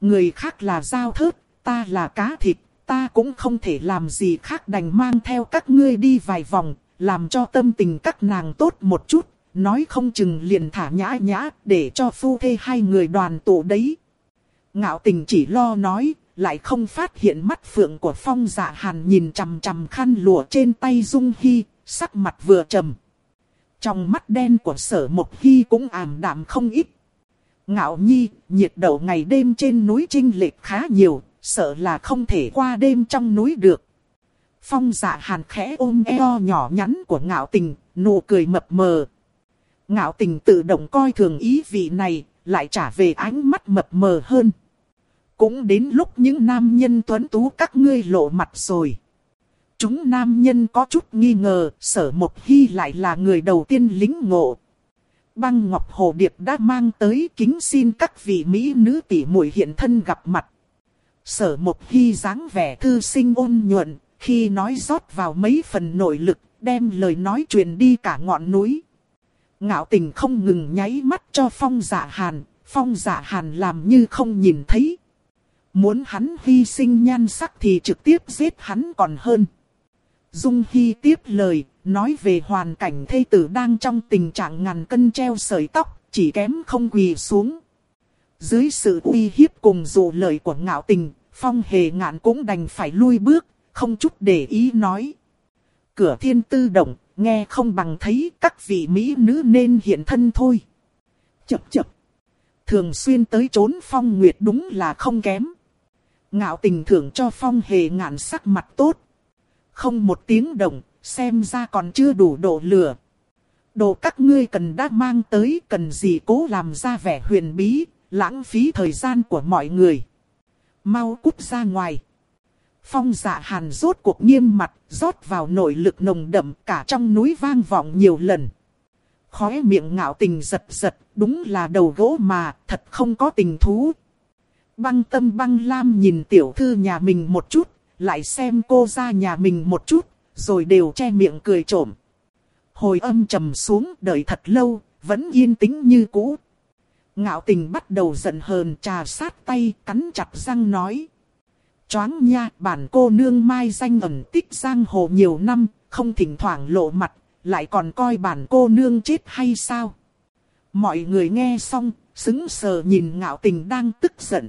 Người khác là dao thớt, ta là cá thịt, ta cũng không thể làm gì khác đành mang theo các ngươi đi vài vòng, làm cho tâm tình các nàng tốt một chút, nói không chừng liền thả nhã nhã để cho phu thê hai người đoàn tụ đấy. Ngạo tình chỉ lo nói, lại không phát hiện mắt phượng của phong dạ hàn nhìn chằm chằm khăn lụa trên tay Dung Hy, sắc mặt vừa trầm. Trong mắt đen của sở một Hy cũng ảm đạm không ít. Ngạo nhi, nhiệt độ ngày đêm trên núi trinh lệch khá nhiều, sợ là không thể qua đêm trong núi được. Phong dạ hàn khẽ ôm eo nhỏ nhắn của ngạo tình, nụ cười mập mờ. Ngạo tình tự động coi thường ý vị này, lại trả về ánh mắt mập mờ hơn. Cũng đến lúc những nam nhân tuấn tú các ngươi lộ mặt rồi. Chúng nam nhân có chút nghi ngờ, sở một hy lại là người đầu tiên lính ngộ. Băng Ngọc Hồ Điệp đã mang tới kính xin các vị Mỹ nữ tỷ muội hiện thân gặp mặt. Sở một hy dáng vẻ thư sinh ôn nhuận, khi nói rót vào mấy phần nội lực, đem lời nói truyền đi cả ngọn núi. Ngạo tình không ngừng nháy mắt cho phong dạ hàn, phong dạ hàn làm như không nhìn thấy. Muốn hắn hy sinh nhan sắc thì trực tiếp giết hắn còn hơn. Dung Hy tiếp lời, nói về hoàn cảnh thê tử đang trong tình trạng ngàn cân treo sợi tóc, chỉ kém không quỳ xuống. Dưới sự uy hiếp cùng dụ lời của ngạo tình, phong hề ngạn cũng đành phải lui bước, không chút để ý nói. Cửa thiên tư động, nghe không bằng thấy các vị mỹ nữ nên hiện thân thôi. Chập chập. Thường xuyên tới trốn phong nguyệt đúng là không kém. Ngạo tình thưởng cho phong hề ngạn sắc mặt tốt. Không một tiếng động, xem ra còn chưa đủ độ lửa. Đồ các ngươi cần đã mang tới cần gì cố làm ra vẻ huyền bí, lãng phí thời gian của mọi người. Mau cút ra ngoài. Phong dạ hàn rốt cuộc nghiêm mặt, rót vào nội lực nồng đậm cả trong núi vang vọng nhiều lần. Khóe miệng ngạo tình giật giật, đúng là đầu gỗ mà, thật không có tình thú. Băng tâm băng lam nhìn tiểu thư nhà mình một chút, lại xem cô ra nhà mình một chút, rồi đều che miệng cười trộm. Hồi âm trầm xuống đợi thật lâu, vẫn yên tĩnh như cũ. Ngạo tình bắt đầu giận hờn trà sát tay, cắn chặt răng nói. Choáng nha, bản cô nương mai danh ẩn tích giang hồ nhiều năm, không thỉnh thoảng lộ mặt, lại còn coi bản cô nương chết hay sao? Mọi người nghe xong, xứng sờ nhìn ngạo tình đang tức giận.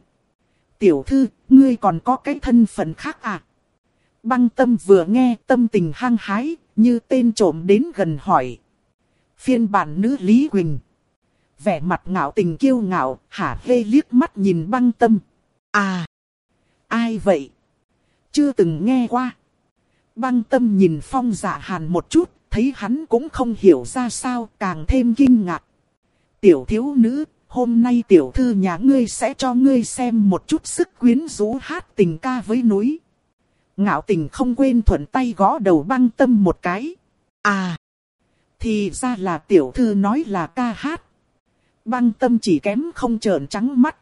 Tiểu thư, ngươi còn có cái thân phận khác à? Băng tâm vừa nghe tâm tình hăng hái, như tên trộm đến gần hỏi. Phiên bản nữ Lý Quỳnh. Vẻ mặt ngạo tình kiêu ngạo, hả hê liếc mắt nhìn băng tâm. À! Ai vậy? Chưa từng nghe qua. Băng tâm nhìn phong dạ hàn một chút, thấy hắn cũng không hiểu ra sao, càng thêm kinh ngạc. Tiểu thiếu nữ, hôm nay tiểu thư nhà ngươi sẽ cho ngươi xem một chút sức quyến rũ hát tình ca với núi. Ngạo tình không quên thuận tay gõ đầu băng tâm một cái. À, thì ra là tiểu thư nói là ca hát. Băng tâm chỉ kém không trợn trắng mắt.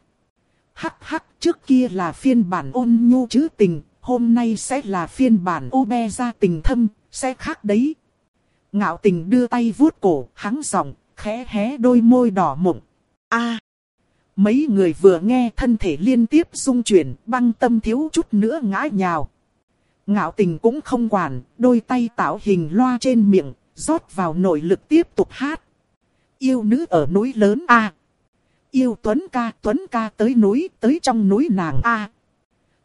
Hắc hắc trước kia là phiên bản ôn nhu chứ tình, hôm nay sẽ là phiên bản ô be ra tình thâm, sẽ khác đấy. Ngạo tình đưa tay vuốt cổ, hắng giọng, khẽ hé đôi môi đỏ mộng. a Mấy người vừa nghe thân thể liên tiếp rung chuyển, băng tâm thiếu chút nữa ngã nhào. Ngạo tình cũng không quản, đôi tay tạo hình loa trên miệng, rót vào nội lực tiếp tục hát. Yêu nữ ở núi lớn A. Yêu Tuấn ca, Tuấn ca tới núi, tới trong núi nàng A.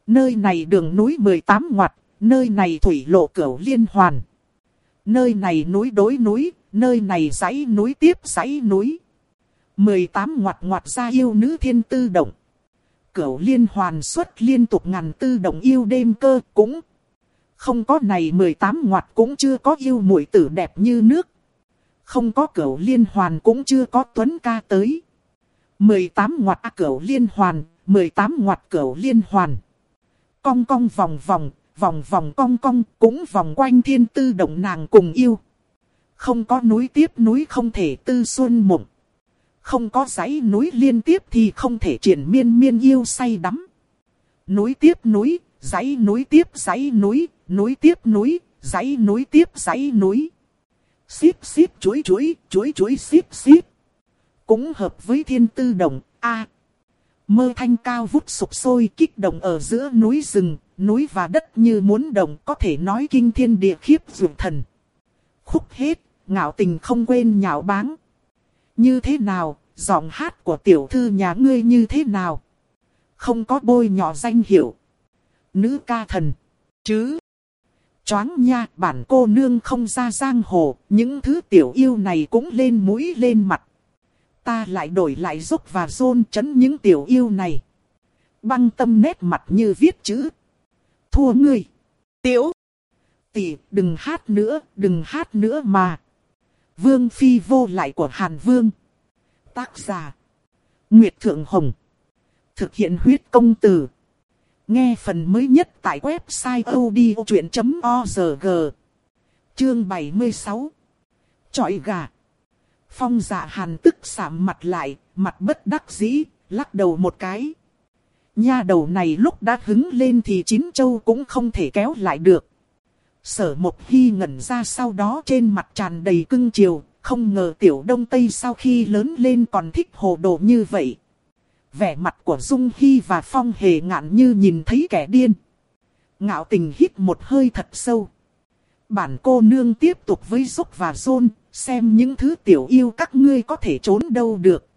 Nơi này đường núi 18 ngoặt, nơi này thủy lộ cửu liên hoàn. Nơi này núi đối núi, nơi này dãy núi tiếp dãy núi. 18 ngoặt ngoặt ra yêu nữ thiên tư động. Cửu liên hoàn xuất liên tục ngàn tư động yêu đêm cơ cũng. Không có này 18 ngoặt cũng chưa có yêu muội tử đẹp như nước. Không có cửu liên hoàn cũng chưa có tuấn ca tới. 18 ngoặt à, cửu liên hoàn, 18 ngoặt cửu liên hoàn. Cong cong vòng vòng, vòng vòng cong cong, cũng vòng quanh thiên tư động nàng cùng yêu. Không có núi tiếp núi không thể tư xuân mộng. Không có dãy núi liên tiếp thì không thể triển miên miên yêu say đắm. Núi tiếp núi, dãy núi tiếp dãy núi, núi tiếp núi, dãy núi tiếp dãy núi. Xíp xíp chuối chuối, chuối chuối xíp xíp. Cũng hợp với thiên tư đồng, a Mơ thanh cao vút sụp sôi kích động ở giữa núi rừng, núi và đất như muốn đồng có thể nói kinh thiên địa khiếp dụ thần. Khúc hết, ngạo tình không quên nhạo báng. Như thế nào, giọng hát của tiểu thư nhà ngươi như thế nào? Không có bôi nhỏ danh hiệu. Nữ ca thần, chứ? Choáng nha, bản cô nương không ra giang hồ, những thứ tiểu yêu này cũng lên mũi lên mặt. Ta lại đổi lại giúp và rôn chấn những tiểu yêu này. Băng tâm nét mặt như viết chữ. Thua ngươi. Tiểu. Tỷ, đừng hát nữa, đừng hát nữa mà. Vương phi vô lại của Hàn Vương. Tác giả. Nguyệt Thượng Hồng. Thực hiện huyết công từ. Nghe phần mới nhất tại website odchuyện.org. Chương 76. Chọi gà. Phong dạ hàn tức sạm mặt lại, mặt bất đắc dĩ, lắc đầu một cái. Nha đầu này lúc đã hứng lên thì chín châu cũng không thể kéo lại được. Sở một hy ngẩn ra sau đó trên mặt tràn đầy cưng chiều, không ngờ tiểu đông tây sau khi lớn lên còn thích hồ đồ như vậy. Vẻ mặt của Dung Hy và Phong hề ngạn như nhìn thấy kẻ điên. Ngạo tình hít một hơi thật sâu. Bản cô nương tiếp tục với Dúc và Dôn, xem những thứ tiểu yêu các ngươi có thể trốn đâu được.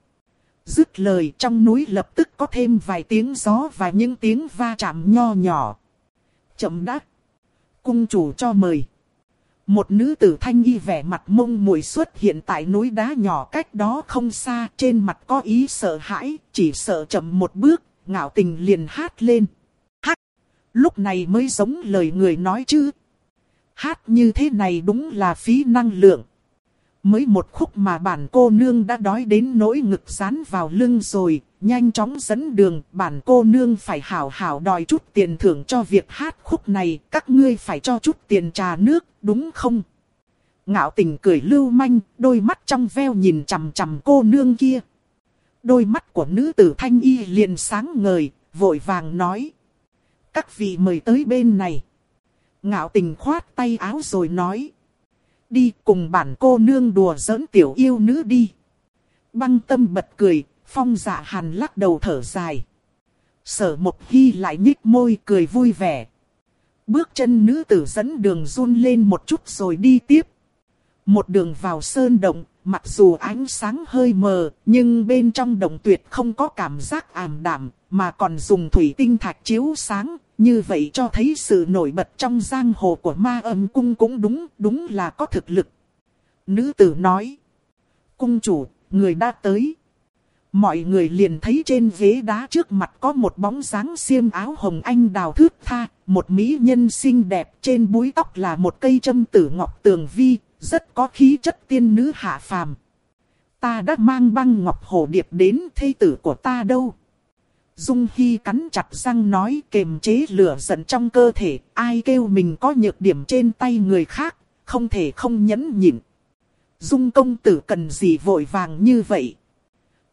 Dứt lời trong núi lập tức có thêm vài tiếng gió và những tiếng va chạm nho nhỏ. Chậm đắc. Cung chủ cho mời. Một nữ tử thanh y vẻ mặt mông mùi xuất hiện tại núi đá nhỏ cách đó không xa, trên mặt có ý sợ hãi, chỉ sợ chậm một bước, ngạo tình liền hát lên. Hát! Lúc này mới giống lời người nói chứ. Hát như thế này đúng là phí năng lượng. Mới một khúc mà bản cô nương đã đói đến nỗi ngực dán vào lưng rồi, nhanh chóng dẫn đường, bản cô nương phải hảo hảo đòi chút tiền thưởng cho việc hát khúc này, các ngươi phải cho chút tiền trà nước, đúng không? Ngạo tình cười lưu manh, đôi mắt trong veo nhìn chằm chằm cô nương kia. Đôi mắt của nữ tử thanh y liền sáng ngời, vội vàng nói. Các vị mời tới bên này. Ngạo tình khoát tay áo rồi nói. Đi cùng bản cô nương đùa giỡn tiểu yêu nữ đi. Băng tâm bật cười, phong dạ hàn lắc đầu thở dài. Sở một hy lại nhích môi cười vui vẻ. Bước chân nữ tử dẫn đường run lên một chút rồi đi tiếp. Một đường vào sơn động, mặc dù ánh sáng hơi mờ, nhưng bên trong động tuyệt không có cảm giác ảm đạm, mà còn dùng thủy tinh thạch chiếu sáng, như vậy cho thấy sự nổi bật trong giang hồ của ma âm cung cũng đúng, đúng là có thực lực. Nữ tử nói, cung chủ, người đã tới. Mọi người liền thấy trên ghế đá trước mặt có một bóng dáng xiêm áo hồng anh đào thước tha, một mỹ nhân xinh đẹp trên búi tóc là một cây châm tử ngọc tường vi, rất có khí chất tiên nữ hạ phàm. Ta đã mang băng ngọc hồ điệp đến thây tử của ta đâu. Dung Hy cắn chặt răng nói kềm chế lửa giận trong cơ thể, ai kêu mình có nhược điểm trên tay người khác, không thể không nhẫn nhịn. Dung công tử cần gì vội vàng như vậy?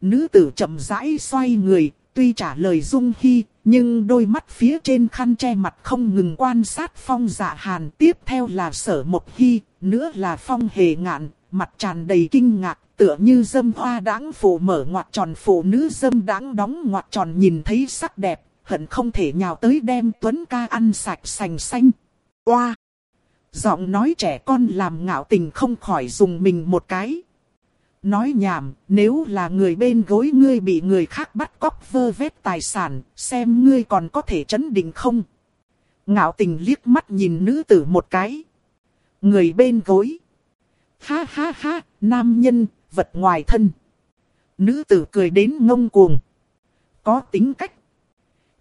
Nữ tử chậm rãi xoay người, tuy trả lời Dung Hy, nhưng đôi mắt phía trên khăn che mặt không ngừng quan sát phong dạ hàn. Tiếp theo là sở một hy, nữa là phong hề ngạn, mặt tràn đầy kinh ngạc, tựa như dâm hoa đáng phụ mở ngoặt tròn phụ nữ dâm đáng đóng ngoặt tròn nhìn thấy sắc đẹp, hận không thể nhào tới đem tuấn ca ăn sạch sành xanh. Oa! Giọng nói trẻ con làm ngạo tình không khỏi dùng mình một cái. Nói nhảm, nếu là người bên gối ngươi bị người khác bắt cóc vơ vét tài sản, xem ngươi còn có thể chấn định không? Ngạo tình liếc mắt nhìn nữ tử một cái. Người bên gối. Ha ha ha, nam nhân, vật ngoài thân. Nữ tử cười đến ngông cuồng. Có tính cách.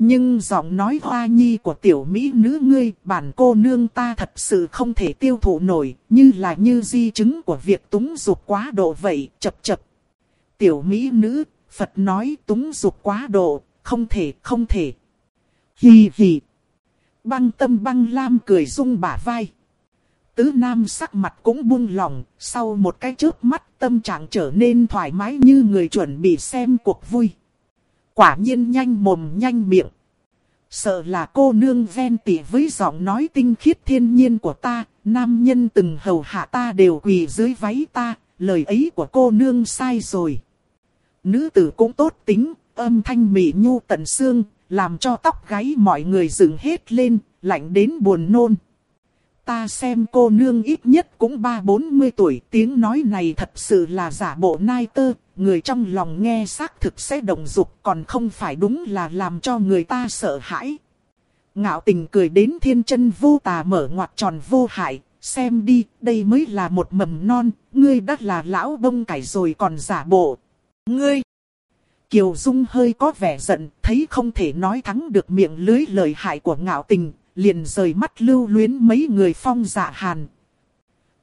Nhưng giọng nói hoa nhi của tiểu mỹ nữ ngươi, bản cô nương ta thật sự không thể tiêu thụ nổi, như là như di chứng của việc túng dục quá độ vậy, chập chập. Tiểu mỹ nữ, Phật nói túng dục quá độ, không thể, không thể. Hì hì. Băng tâm băng lam cười rung bả vai. Tứ Nam sắc mặt cũng buông lỏng, sau một cái chớp mắt tâm trạng trở nên thoải mái như người chuẩn bị xem cuộc vui. Quả nhiên nhanh mồm nhanh miệng. Sợ là cô nương ven tỉ với giọng nói tinh khiết thiên nhiên của ta, nam nhân từng hầu hạ ta đều quỳ dưới váy ta, lời ấy của cô nương sai rồi. Nữ tử cũng tốt tính, âm thanh mị nhu tận xương, làm cho tóc gáy mọi người dựng hết lên, lạnh đến buồn nôn. Ta xem cô nương ít nhất cũng ba bốn mươi tuổi, tiếng nói này thật sự là giả bộ nai tơ, người trong lòng nghe xác thực sẽ động dục còn không phải đúng là làm cho người ta sợ hãi. Ngạo tình cười đến thiên chân vô tà mở ngoặt tròn vô hại, xem đi, đây mới là một mầm non, ngươi đã là lão bông cải rồi còn giả bộ. Ngươi! Kiều Dung hơi có vẻ giận, thấy không thể nói thắng được miệng lưới lời hại của ngạo tình, liền rời mắt lưu luyến mấy người phong dạ hàn.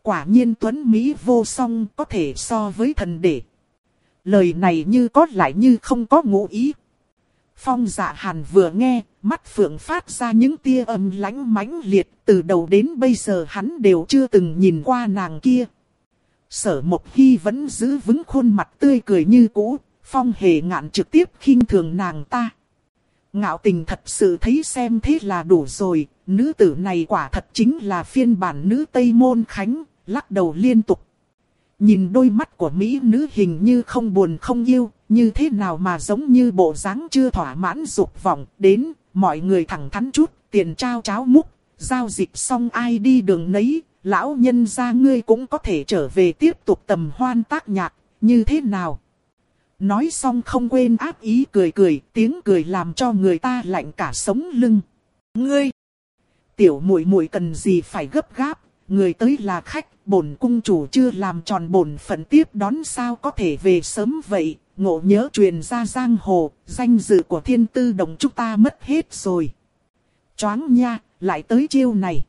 Quả nhiên Tuấn Mỹ vô song có thể so với thần đệ. Lời này như có lại như không có ngụ ý. Phong dạ hàn vừa nghe, mắt phượng phát ra những tia âm lãnh mãnh liệt, từ đầu đến bây giờ hắn đều chưa từng nhìn qua nàng kia. Sở Mộc Hy vẫn giữ vững khuôn mặt tươi cười như cũ, Phong hề ngạn trực tiếp khinh thường nàng ta. Ngạo tình thật sự thấy xem thế là đủ rồi, nữ tử này quả thật chính là phiên bản nữ Tây Môn Khánh, lắc đầu liên tục. Nhìn đôi mắt của Mỹ nữ hình như không buồn không yêu, như thế nào mà giống như bộ dáng chưa thỏa mãn dục vọng, đến, mọi người thẳng thắn chút, tiền trao cháo múc, giao dịch xong ai đi đường nấy, lão nhân gia ngươi cũng có thể trở về tiếp tục tầm hoan tác nhạc, như thế nào? Nói xong không quên áp ý cười cười, tiếng cười làm cho người ta lạnh cả sống lưng. Ngươi! Tiểu muội muội cần gì phải gấp gáp, người tới là khách, bổn cung chủ chưa làm tròn bổn phận tiếp đón sao có thể về sớm vậy, ngộ nhớ truyền ra giang hồ, danh dự của thiên tư đồng chúng ta mất hết rồi. Choáng nha, lại tới chiêu này.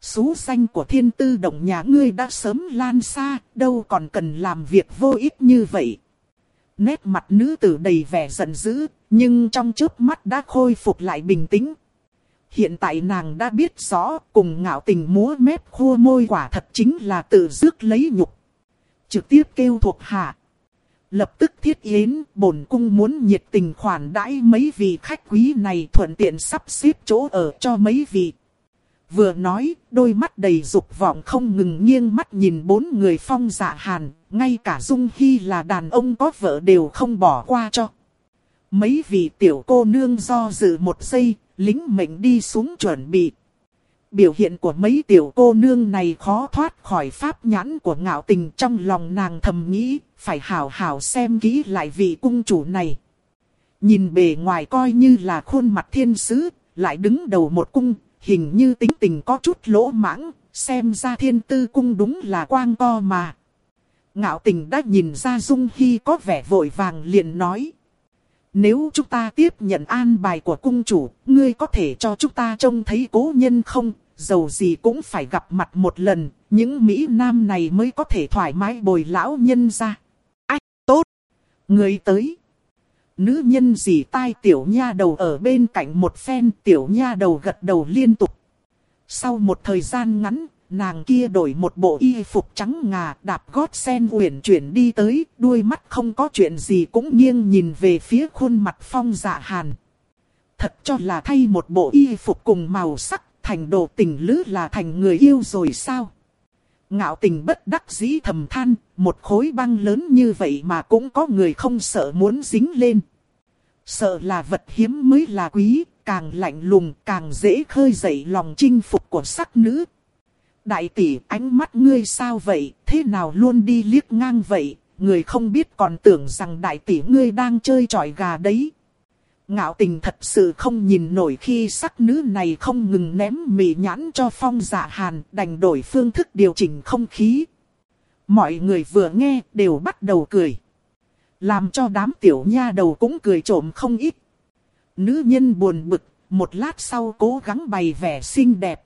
Sú danh của thiên tư động nhà ngươi đã sớm lan xa, đâu còn cần làm việc vô ích như vậy. Nét mặt nữ tử đầy vẻ giận dữ, nhưng trong chớp mắt đã khôi phục lại bình tĩnh. Hiện tại nàng đã biết rõ cùng ngạo tình múa mép khua môi quả thật chính là tự dước lấy nhục. Trực tiếp kêu thuộc hạ. Lập tức thiết yến, bổn cung muốn nhiệt tình khoản đãi mấy vị khách quý này thuận tiện sắp xếp chỗ ở cho mấy vị. Vừa nói, đôi mắt đầy dục vọng không ngừng nghiêng mắt nhìn bốn người phong dạ hàn, ngay cả Dung Hy là đàn ông có vợ đều không bỏ qua cho. Mấy vị tiểu cô nương do dự một giây, lính mệnh đi xuống chuẩn bị. Biểu hiện của mấy tiểu cô nương này khó thoát khỏi pháp nhãn của ngạo tình trong lòng nàng thầm nghĩ, phải hảo hảo xem kỹ lại vị cung chủ này. Nhìn bề ngoài coi như là khuôn mặt thiên sứ, lại đứng đầu một cung, hình như tính tình có chút lỗ mãng, xem ra thiên tư cung đúng là quang co mà. Ngạo tình đã nhìn ra Dung Hy có vẻ vội vàng liền nói. Nếu chúng ta tiếp nhận an bài của cung chủ, ngươi có thể cho chúng ta trông thấy cố nhân không? Dầu gì cũng phải gặp mặt một lần, những Mỹ Nam này mới có thể thoải mái bồi lão nhân ra. Ách, tốt! Người tới! Nữ nhân dì tai tiểu nha đầu ở bên cạnh một phen tiểu nha đầu gật đầu liên tục. Sau một thời gian ngắn, nàng kia đổi một bộ y phục trắng ngà đạp gót sen uyển chuyển đi tới, đuôi mắt không có chuyện gì cũng nghiêng nhìn về phía khuôn mặt phong dạ hàn. Thật cho là thay một bộ y phục cùng màu sắc, thành đồ tình lữ là thành người yêu rồi sao? Ngạo tình bất đắc dĩ thầm than, một khối băng lớn như vậy mà cũng có người không sợ muốn dính lên. Sợ là vật hiếm mới là quý, càng lạnh lùng càng dễ khơi dậy lòng chinh phục của sắc nữ. Đại tỷ ánh mắt ngươi sao vậy, thế nào luôn đi liếc ngang vậy, người không biết còn tưởng rằng đại tỷ ngươi đang chơi tròi gà đấy. Ngạo tình thật sự không nhìn nổi khi sắc nữ này không ngừng ném mì nhãn cho phong dạ hàn, đành đổi phương thức điều chỉnh không khí. Mọi người vừa nghe đều bắt đầu cười. Làm cho đám tiểu nha đầu cũng cười trộm không ít. Nữ nhân buồn bực, một lát sau cố gắng bày vẻ xinh đẹp.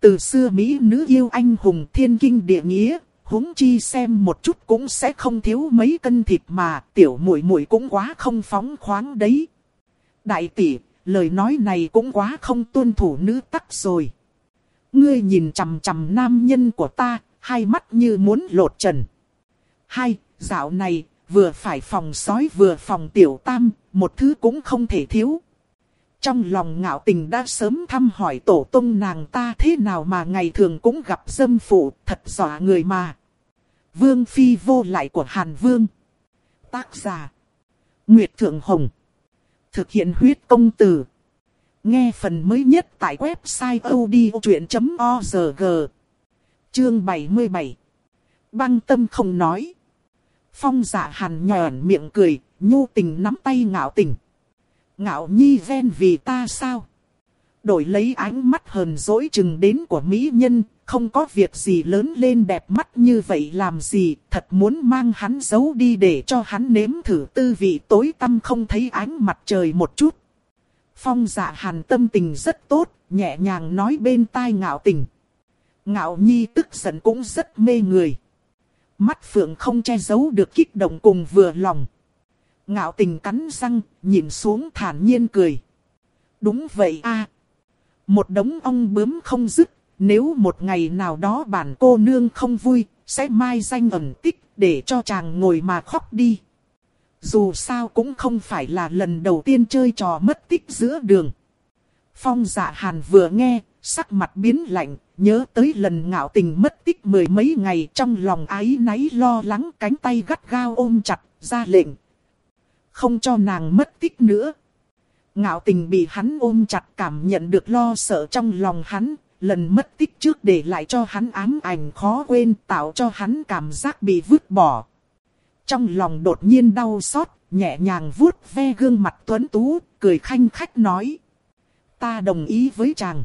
Từ xưa Mỹ nữ yêu anh hùng thiên kinh địa nghĩa, huống chi xem một chút cũng sẽ không thiếu mấy cân thịt mà, tiểu muội muội cũng quá không phóng khoáng đấy. Đại tỷ, lời nói này cũng quá không tuân thủ nữ tắc rồi. Ngươi nhìn chằm chằm nam nhân của ta, hai mắt như muốn lột trần. Hai, dạo này, vừa phải phòng sói vừa phòng tiểu tam, một thứ cũng không thể thiếu. Trong lòng ngạo tình đã sớm thăm hỏi tổ tông nàng ta thế nào mà ngày thường cũng gặp dâm phụ, thật dọa người mà. Vương phi vô lại của Hàn Vương. Tác giả. Nguyệt Thượng Hồng. Thực hiện huyết công từ. Nghe phần mới nhất tại website odchuyện.org. Chương 77. Băng tâm không nói. Phong dạ hàn nhòn miệng cười, nhu tình nắm tay ngạo tình. Ngạo nhi ven vì ta sao? Đổi lấy ánh mắt hờn dỗi chừng đến của mỹ nhân, không có việc gì lớn lên đẹp mắt như vậy làm gì, thật muốn mang hắn giấu đi để cho hắn nếm thử tư vị tối tâm không thấy ánh mặt trời một chút. Phong dạ hàn tâm tình rất tốt, nhẹ nhàng nói bên tai ngạo tình. Ngạo nhi tức giận cũng rất mê người. Mắt phượng không che giấu được kích động cùng vừa lòng. Ngạo tình cắn răng, nhìn xuống thản nhiên cười. Đúng vậy a Một đống ong bướm không dứt, nếu một ngày nào đó bản cô nương không vui, sẽ mai danh ẩn tích để cho chàng ngồi mà khóc đi. Dù sao cũng không phải là lần đầu tiên chơi trò mất tích giữa đường. Phong dạ hàn vừa nghe, sắc mặt biến lạnh, nhớ tới lần ngạo tình mất tích mười mấy ngày trong lòng ái náy lo lắng cánh tay gắt gao ôm chặt, ra lệnh. Không cho nàng mất tích nữa. Ngạo tình bị hắn ôm chặt cảm nhận được lo sợ trong lòng hắn, lần mất tích trước để lại cho hắn ám ảnh khó quên tạo cho hắn cảm giác bị vứt bỏ. Trong lòng đột nhiên đau xót, nhẹ nhàng vuốt ve gương mặt tuấn tú, cười khanh khách nói. Ta đồng ý với chàng.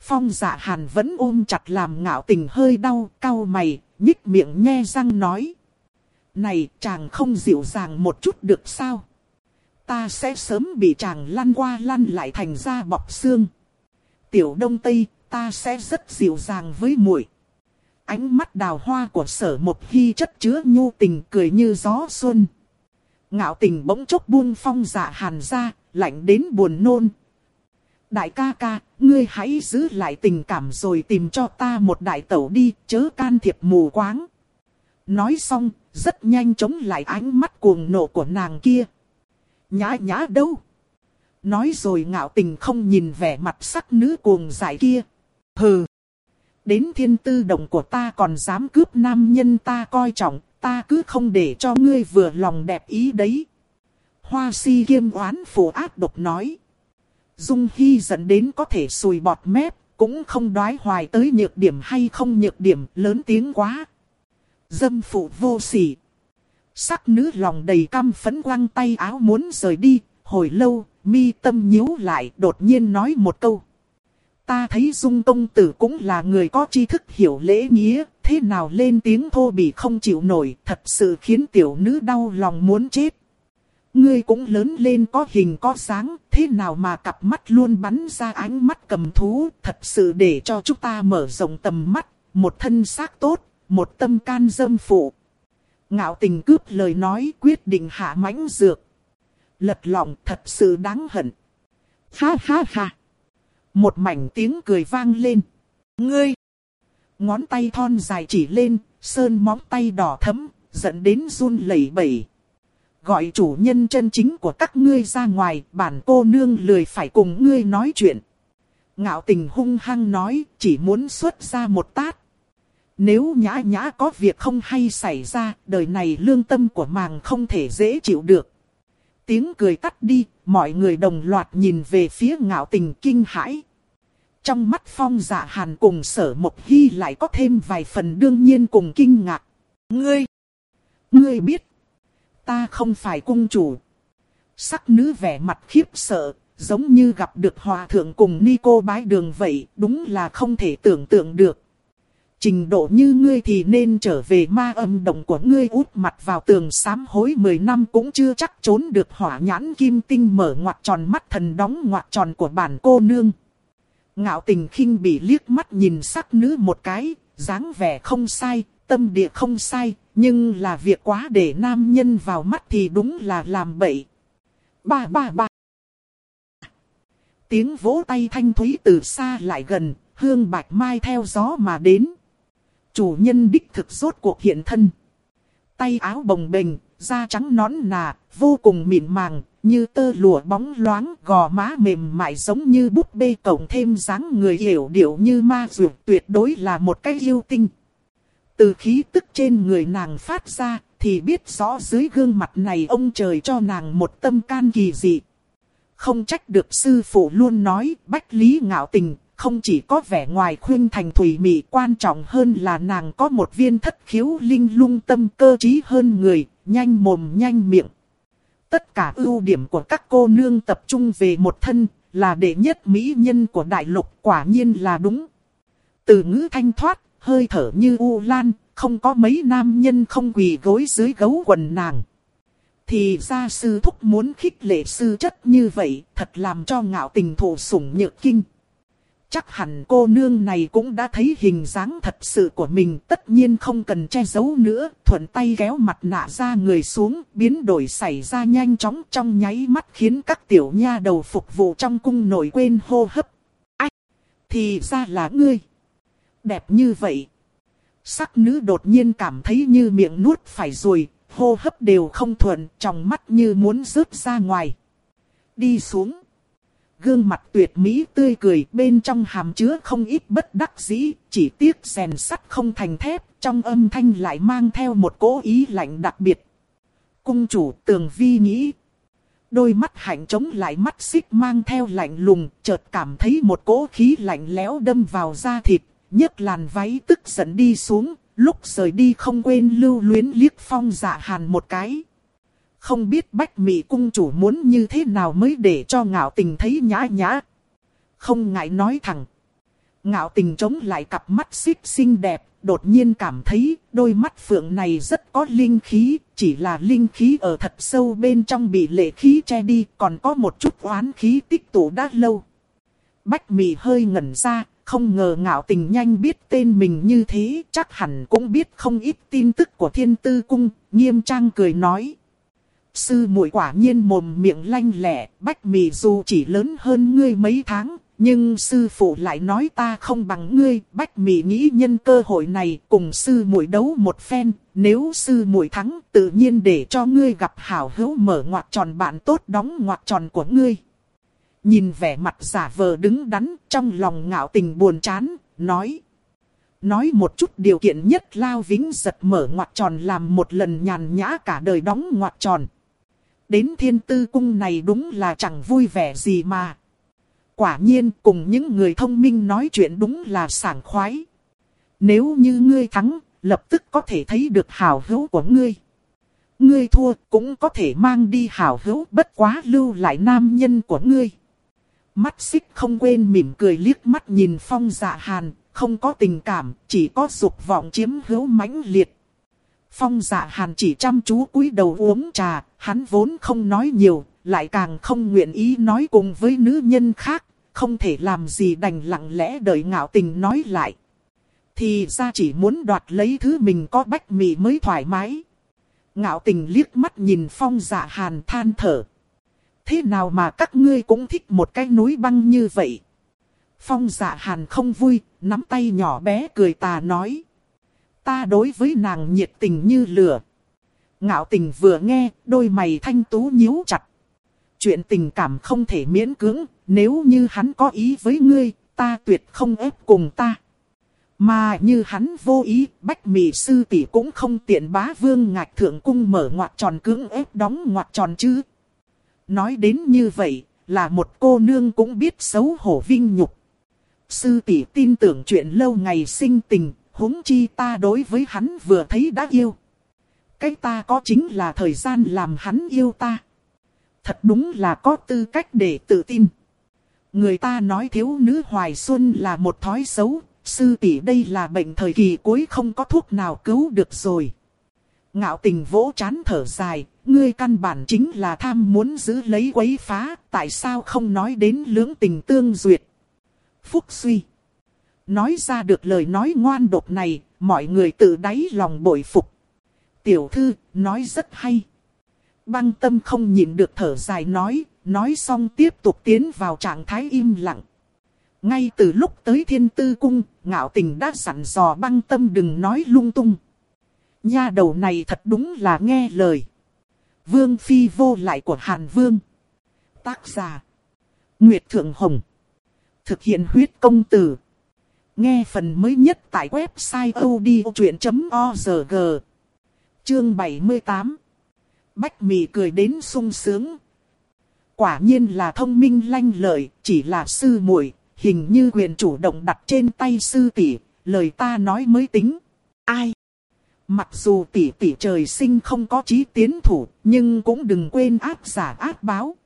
Phong dạ hàn vẫn ôm chặt làm ngạo tình hơi đau, cau mày, nhích miệng nhe răng nói. Này chàng không dịu dàng một chút được sao? Ta sẽ sớm bị chàng lăn qua lăn lại thành ra bọc xương. Tiểu đông tây, ta sẽ rất dịu dàng với muội. Ánh mắt đào hoa của sở một hy chất chứa nhu tình cười như gió xuân. Ngạo tình bỗng chốc buông phong dạ hàn ra, lạnh đến buồn nôn, Đại ca ca, ngươi hãy giữ lại tình cảm rồi tìm cho ta một đại tẩu đi, chớ can thiệp mù quáng. Nói xong, rất nhanh chống lại ánh mắt cuồng nộ của nàng kia. Nhã nhã đâu? Nói rồi ngạo tình không nhìn vẻ mặt sắc nữ cuồng dại kia. Hừ! Đến thiên tư động của ta còn dám cướp nam nhân ta coi trọng, ta cứ không để cho ngươi vừa lòng đẹp ý đấy. Hoa si kiêm oán phủ ác độc nói. Dung Hy dẫn đến có thể sùi bọt mép, cũng không đoái hoài tới nhược điểm hay không nhược điểm, lớn tiếng quá. Dâm phụ vô sỉ. Sắc nữ lòng đầy căm phấn quăng tay áo muốn rời đi, hồi lâu, mi tâm nhíu lại, đột nhiên nói một câu. Ta thấy Dung Công Tử cũng là người có tri thức hiểu lễ nghĩa, thế nào lên tiếng thô bỉ không chịu nổi, thật sự khiến tiểu nữ đau lòng muốn chết. Ngươi cũng lớn lên có hình có dáng, thế nào mà cặp mắt luôn bắn ra ánh mắt cầm thú, thật sự để cho chúng ta mở rộng tầm mắt, một thân xác tốt, một tâm can dâm phụ. Ngạo tình cướp lời nói quyết định hạ mãnh dược. Lật lòng thật sự đáng hận. Ha ha ha. Một mảnh tiếng cười vang lên. Ngươi. Ngón tay thon dài chỉ lên, sơn móng tay đỏ thấm, dẫn đến run lẩy bẩy gọi chủ nhân chân chính của các ngươi ra ngoài, bản cô nương lười phải cùng ngươi nói chuyện. Ngạo tình hung hăng nói, chỉ muốn xuất ra một tát. Nếu nhã nhã có việc không hay xảy ra, đời này lương tâm của màng không thể dễ chịu được. Tiếng cười tắt đi, mọi người đồng loạt nhìn về phía ngạo tình kinh hãi. Trong mắt phong dạ hàn cùng sở mộc hy lại có thêm vài phần đương nhiên cùng kinh ngạc. Ngươi! Ngươi biết! ta không phải cung chủ. Sắc nữ vẻ mặt khiếp sợ, giống như gặp được hòa thượng cùng ni cô bái đường vậy, đúng là không thể tưởng tượng được. trình độ như ngươi thì nên trở về ma âm động của ngươi út mặt vào tường sám hối 10 năm cũng chưa chắc trốn được hỏa nhãn kim tinh mở ngoặt tròn mắt thần đóng ngoặt tròn của bản cô nương. Ngạo tình khinh bị liếc mắt nhìn sắc nữ một cái, dáng vẻ không sai, tâm địa không sai, nhưng là việc quá để nam nhân vào mắt thì đúng là làm bậy. Ba ba ba. Tiếng vỗ tay thanh thúy từ xa lại gần, hương bạch mai theo gió mà đến. Chủ nhân đích thực rốt cuộc hiện thân. Tay áo bồng bềnh, da trắng nón nà, vô cùng mịn màng, như tơ lụa bóng loáng, gò má mềm mại giống như búp bê cộng thêm dáng người hiểu điệu như ma dược tuyệt đối là một cái yêu tinh. Từ khí tức trên người nàng phát ra, thì biết rõ dưới gương mặt này ông trời cho nàng một tâm can kỳ dị. Không trách được sư phụ luôn nói, bách lý ngạo tình, không chỉ có vẻ ngoài khuyên thành thủy mị quan trọng hơn là nàng có một viên thất khiếu linh lung tâm cơ trí hơn người, nhanh mồm nhanh miệng. Tất cả ưu điểm của các cô nương tập trung về một thân, là đệ nhất mỹ nhân của đại lục quả nhiên là đúng. Từ ngữ thanh thoát, hơi thở như u lan, không có mấy nam nhân không quỳ gối dưới gấu quần nàng. Thì ra sư thúc muốn khích lệ sư chất như vậy, thật làm cho ngạo tình thổ sủng nhược kinh. Chắc hẳn cô nương này cũng đã thấy hình dáng thật sự của mình tất nhiên không cần che giấu nữa. Thuận tay kéo mặt nạ ra người xuống, biến đổi xảy ra nhanh chóng trong nháy mắt khiến các tiểu nha đầu phục vụ trong cung nổi quên hô hấp. Ách! Thì ra là ngươi! Đẹp như vậy! Sắc nữ đột nhiên cảm thấy như miệng nuốt phải rồi, hô hấp đều không thuận, trong mắt như muốn rớt ra ngoài. Đi xuống. Gương mặt tuyệt mỹ tươi cười bên trong hàm chứa không ít bất đắc dĩ, chỉ tiếc rèn sắt không thành thép, trong âm thanh lại mang theo một cố ý lạnh đặc biệt. Cung chủ tường vi nghĩ. Đôi mắt hạnh trống lại mắt xích mang theo lạnh lùng, chợt cảm thấy một cỗ khí lạnh lẽo đâm vào da thịt, nhấc làn váy tức giận đi xuống, lúc rời đi không quên lưu luyến liếc phong dạ hàn một cái. Không biết bách mị cung chủ muốn như thế nào mới để cho ngạo tình thấy nhã nhã. Không ngại nói thẳng. Ngạo tình chống lại cặp mắt xích xinh đẹp, đột nhiên cảm thấy đôi mắt phượng này rất có linh khí, chỉ là linh khí ở thật sâu bên trong bị lệ khí che đi, còn có một chút oán khí tích tụ đã lâu. Bách mị hơi ngẩn ra, không ngờ ngạo tình nhanh biết tên mình như thế, chắc hẳn cũng biết không ít tin tức của thiên tư cung, nghiêm trang cười nói. Sư muội quả nhiên mồm miệng lanh lẹ, bách mì dù chỉ lớn hơn ngươi mấy tháng, nhưng sư phụ lại nói ta không bằng ngươi, bách mì nghĩ nhân cơ hội này cùng sư muội đấu một phen, nếu sư muội thắng tự nhiên để cho ngươi gặp hảo hữu mở ngoặt tròn bạn tốt đóng ngoặt tròn của ngươi. Nhìn vẻ mặt giả vờ đứng đắn trong lòng ngạo tình buồn chán, nói. Nói một chút điều kiện nhất lao vĩnh giật mở ngoặt tròn làm một lần nhàn nhã cả đời đóng ngoặt tròn. Đến thiên tư cung này đúng là chẳng vui vẻ gì mà. Quả nhiên cùng những người thông minh nói chuyện đúng là sảng khoái. Nếu như ngươi thắng, lập tức có thể thấy được hào hữu của ngươi. Ngươi thua cũng có thể mang đi hào hữu bất quá lưu lại nam nhân của ngươi. Mắt xích không quên mỉm cười liếc mắt nhìn phong dạ hàn, không có tình cảm, chỉ có dục vọng chiếm hữu mãnh liệt. Phong dạ hàn chỉ chăm chú cúi đầu uống trà, hắn vốn không nói nhiều, lại càng không nguyện ý nói cùng với nữ nhân khác, không thể làm gì đành lặng lẽ đợi ngạo tình nói lại. Thì ra chỉ muốn đoạt lấy thứ mình có bách mì mới thoải mái. Ngạo tình liếc mắt nhìn phong dạ hàn than thở. Thế nào mà các ngươi cũng thích một cái núi băng như vậy? Phong dạ hàn không vui, nắm tay nhỏ bé cười tà nói. Ta đối với nàng nhiệt tình như lửa. Ngạo tình vừa nghe, đôi mày thanh tú nhíu chặt. Chuyện tình cảm không thể miễn cưỡng, nếu như hắn có ý với ngươi, ta tuyệt không ép cùng ta. Mà như hắn vô ý, bách mị sư tỷ cũng không tiện bá vương ngạch thượng cung mở ngoặt tròn cưỡng ép đóng ngoặt tròn chứ. Nói đến như vậy, là một cô nương cũng biết xấu hổ vinh nhục. Sư tỷ tin tưởng chuyện lâu ngày sinh tình, huống chi ta đối với hắn vừa thấy đã yêu. Cái ta có chính là thời gian làm hắn yêu ta. Thật đúng là có tư cách để tự tin. Người ta nói thiếu nữ hoài xuân là một thói xấu, sư tỷ đây là bệnh thời kỳ cuối không có thuốc nào cứu được rồi. Ngạo tình vỗ chán thở dài, ngươi căn bản chính là tham muốn giữ lấy quấy phá, tại sao không nói đến lưỡng tình tương duyệt. Phúc suy. Nói ra được lời nói ngoan độc này, mọi người tự đáy lòng bội phục. Tiểu thư, nói rất hay. Băng tâm không nhịn được thở dài nói, nói xong tiếp tục tiến vào trạng thái im lặng. Ngay từ lúc tới thiên tư cung, ngạo tình đã sẵn dò băng tâm đừng nói lung tung. Nha đầu này thật đúng là nghe lời. Vương phi vô lại của Hàn Vương. Tác giả. Nguyệt Thượng Hồng. Thực hiện huyết công từ. Nghe phần mới nhất tại website odchuyện.org. Chương 78. Bách mì cười đến sung sướng. Quả nhiên là thông minh lanh lợi, chỉ là sư muội hình như quyền chủ động đặt trên tay sư tỷ, lời ta nói mới tính. Ai? Mặc dù tỷ tỷ trời sinh không có trí tiến thủ, nhưng cũng đừng quên áp giả áp báo.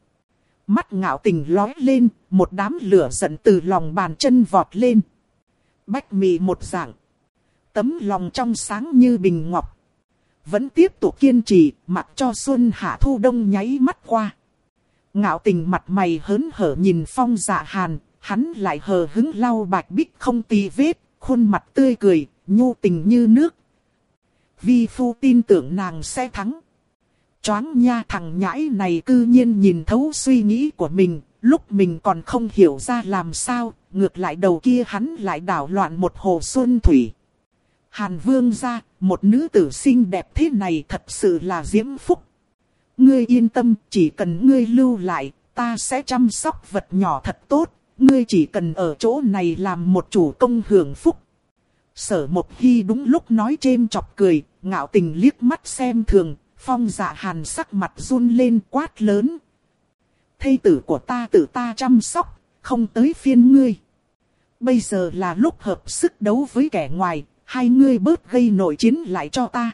Mắt ngạo tình lói lên, một đám lửa giận từ lòng bàn chân vọt lên. Bách mì một dạng. Tấm lòng trong sáng như bình ngọc. Vẫn tiếp tục kiên trì, mặc cho xuân hạ thu đông nháy mắt qua. Ngạo tình mặt mày hớn hở nhìn phong dạ hàn, hắn lại hờ hứng lau bạch bích không tì vết, khuôn mặt tươi cười, nhu tình như nước. Vi phu tin tưởng nàng sẽ thắng. Choáng nha thằng nhãi này cư nhiên nhìn thấu suy nghĩ của mình, lúc mình còn không hiểu ra làm sao, ngược lại đầu kia hắn lại đảo loạn một hồ xuân thủy. Hàn vương ra, một nữ tử xinh đẹp thế này thật sự là diễm phúc. Ngươi yên tâm, chỉ cần ngươi lưu lại, ta sẽ chăm sóc vật nhỏ thật tốt, ngươi chỉ cần ở chỗ này làm một chủ công hưởng phúc. Sở Mộc Hy đúng lúc nói chêm chọc cười, ngạo tình liếc mắt xem thường, phong dạ hàn sắc mặt run lên quát lớn. Thây tử của ta tự ta chăm sóc, không tới phiên ngươi. Bây giờ là lúc hợp sức đấu với kẻ ngoài, hai ngươi bớt gây nội chiến lại cho ta.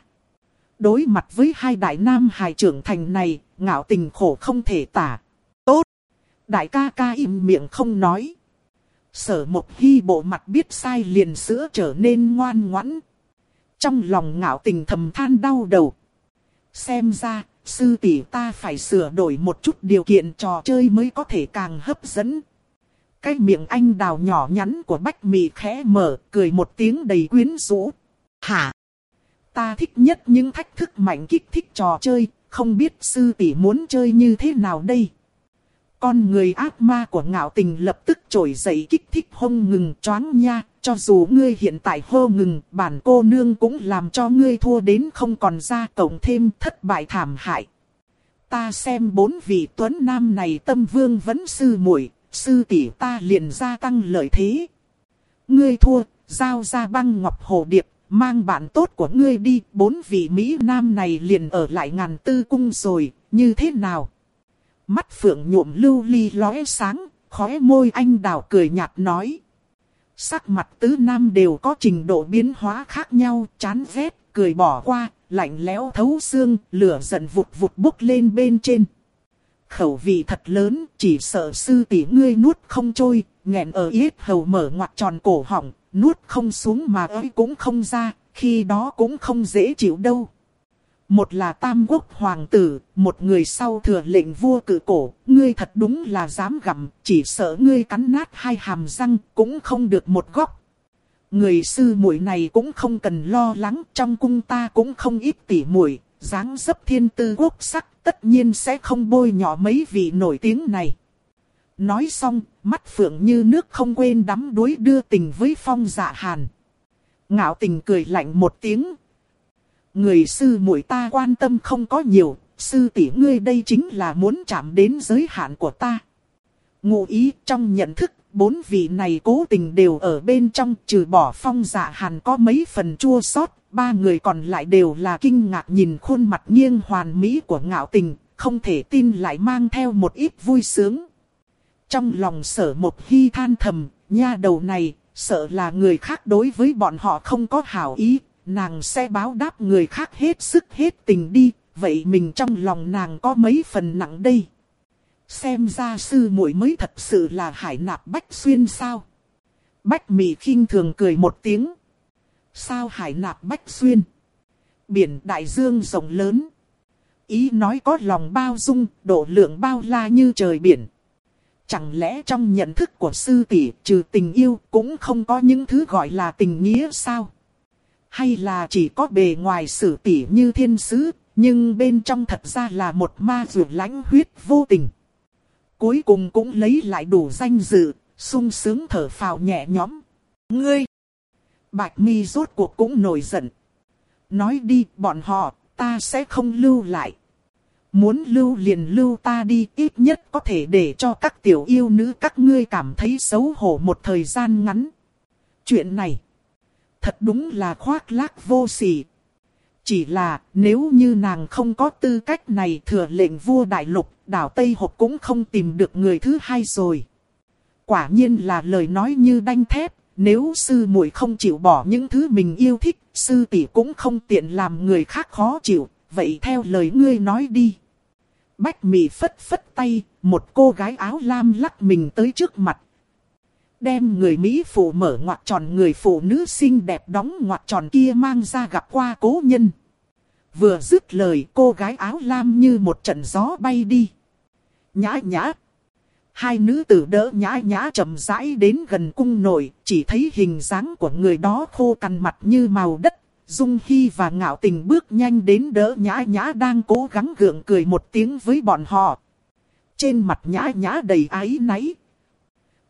Đối mặt với hai đại nam hài trưởng thành này, ngạo tình khổ không thể tả. Tốt! Đại ca ca im miệng không nói. Sở một hy bộ mặt biết sai liền sữa trở nên ngoan ngoãn. Trong lòng ngạo tình thầm than đau đầu. Xem ra, sư tỷ ta phải sửa đổi một chút điều kiện trò chơi mới có thể càng hấp dẫn. Cái miệng anh đào nhỏ nhắn của Bách Mị khẽ mở, cười một tiếng đầy quyến rũ. Hả? Ta thích nhất những thách thức mạnh kích thích trò chơi, không biết sư tỷ muốn chơi như thế nào đây? Con người ác ma của ngạo tình lập tức trồi dậy kích thích hông ngừng choáng nha, cho dù ngươi hiện tại hô ngừng, bản cô nương cũng làm cho ngươi thua đến không còn ra cộng thêm thất bại thảm hại. Ta xem bốn vị tuấn nam này tâm vương vẫn sư muội sư tỷ ta liền gia tăng lợi thế. Ngươi thua, giao ra băng ngọc hồ điệp, mang bạn tốt của ngươi đi, bốn vị Mỹ Nam này liền ở lại ngàn tư cung rồi, như thế nào? Mắt phượng nhuộm lưu ly lóe sáng, khóe môi anh đào cười nhạt nói. Sắc mặt tứ nam đều có trình độ biến hóa khác nhau, chán ghét, cười bỏ qua, lạnh lẽo thấu xương, lửa giận vụt vụt bốc lên bên trên. Khẩu vị thật lớn, chỉ sợ sư tỷ ngươi nuốt không trôi, nghẹn ở yết hầu mở ngoặt tròn cổ họng, nuốt không xuống mà ơi cũng không ra, khi đó cũng không dễ chịu đâu. Một là tam quốc hoàng tử, một người sau thừa lệnh vua cử cổ, ngươi thật đúng là dám gặm, chỉ sợ ngươi cắn nát hai hàm răng, cũng không được một góc. Người sư muội này cũng không cần lo lắng, trong cung ta cũng không ít tỉ muội, dáng dấp thiên tư quốc sắc, tất nhiên sẽ không bôi nhỏ mấy vị nổi tiếng này. Nói xong, mắt phượng như nước không quên đắm đuối đưa tình với phong dạ hàn. Ngạo tình cười lạnh một tiếng, người sư muội ta quan tâm không có nhiều, sư tỷ ngươi đây chính là muốn chạm đến giới hạn của ta. Ngụ ý trong nhận thức, bốn vị này cố tình đều ở bên trong, trừ bỏ phong dạ hàn có mấy phần chua xót ba người còn lại đều là kinh ngạc nhìn khuôn mặt nghiêng hoàn mỹ của ngạo tình, không thể tin lại mang theo một ít vui sướng. Trong lòng sở một hy than thầm, nha đầu này, sợ là người khác đối với bọn họ không có hảo ý, nàng sẽ báo đáp người khác hết sức hết tình đi, vậy mình trong lòng nàng có mấy phần nặng đây. Xem ra sư muội mới thật sự là hải nạp bách xuyên sao. Bách mị khinh thường cười một tiếng. Sao hải nạp bách xuyên? Biển đại dương rộng lớn. Ý nói có lòng bao dung, độ lượng bao la như trời biển. Chẳng lẽ trong nhận thức của sư tỷ trừ tình yêu cũng không có những thứ gọi là tình nghĩa sao? Hay là chỉ có bề ngoài sử tỷ như thiên sứ, nhưng bên trong thật ra là một ma dù lãnh huyết vô tình. Cuối cùng cũng lấy lại đủ danh dự, sung sướng thở phào nhẹ nhõm. Ngươi! Bạch mi rốt cuộc cũng nổi giận. Nói đi bọn họ, ta sẽ không lưu lại. Muốn lưu liền lưu ta đi ít nhất có thể để cho các tiểu yêu nữ các ngươi cảm thấy xấu hổ một thời gian ngắn. Chuyện này, thật đúng là khoác lác vô sỉ. Chỉ là nếu như nàng không có tư cách này thừa lệnh vua đại lục, đảo Tây Hộp cũng không tìm được người thứ hai rồi. Quả nhiên là lời nói như đanh thép, nếu sư muội không chịu bỏ những thứ mình yêu thích, sư tỷ cũng không tiện làm người khác khó chịu, vậy theo lời ngươi nói đi. Bách mị phất phất tay, một cô gái áo lam lắc mình tới trước mặt. Đem người Mỹ phụ mở ngoặt tròn người phụ nữ xinh đẹp đóng ngoặt tròn kia mang ra gặp qua cố nhân. Vừa dứt lời cô gái áo lam như một trận gió bay đi. Nhã nhã. Hai nữ tử đỡ nhã nhã chậm rãi đến gần cung nội, chỉ thấy hình dáng của người đó khô cằn mặt như màu đất. Dung Hy và Ngạo Tình bước nhanh đến đỡ nhã nhã đang cố gắng gượng cười một tiếng với bọn họ. Trên mặt nhã nhã đầy ái náy.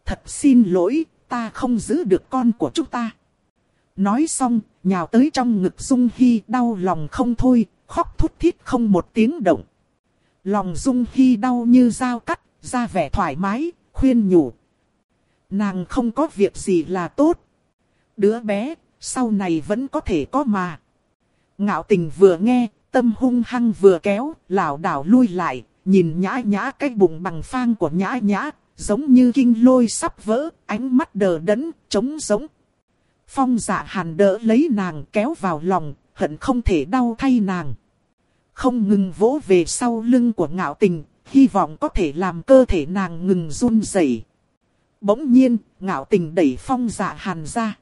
Thật xin lỗi, ta không giữ được con của chúng ta. Nói xong, nhào tới trong ngực Dung Hy đau lòng không thôi, khóc thút thít không một tiếng động. Lòng Dung Hy đau như dao cắt, ra vẻ thoải mái, khuyên nhủ. Nàng không có việc gì là tốt. Đứa bé, sau này vẫn có thể có mà. Ngạo tình vừa nghe, tâm hung hăng vừa kéo, lảo đảo lui lại, nhìn nhã nhã cái bụng bằng phang của nhã nhã, giống như kinh lôi sắp vỡ, ánh mắt đờ đẫn, trống giống. Phong dạ hàn đỡ lấy nàng kéo vào lòng, hận không thể đau thay nàng. Không ngừng vỗ về sau lưng của ngạo tình, hy vọng có thể làm cơ thể nàng ngừng run rẩy. Bỗng nhiên, ngạo tình đẩy phong dạ hàn ra.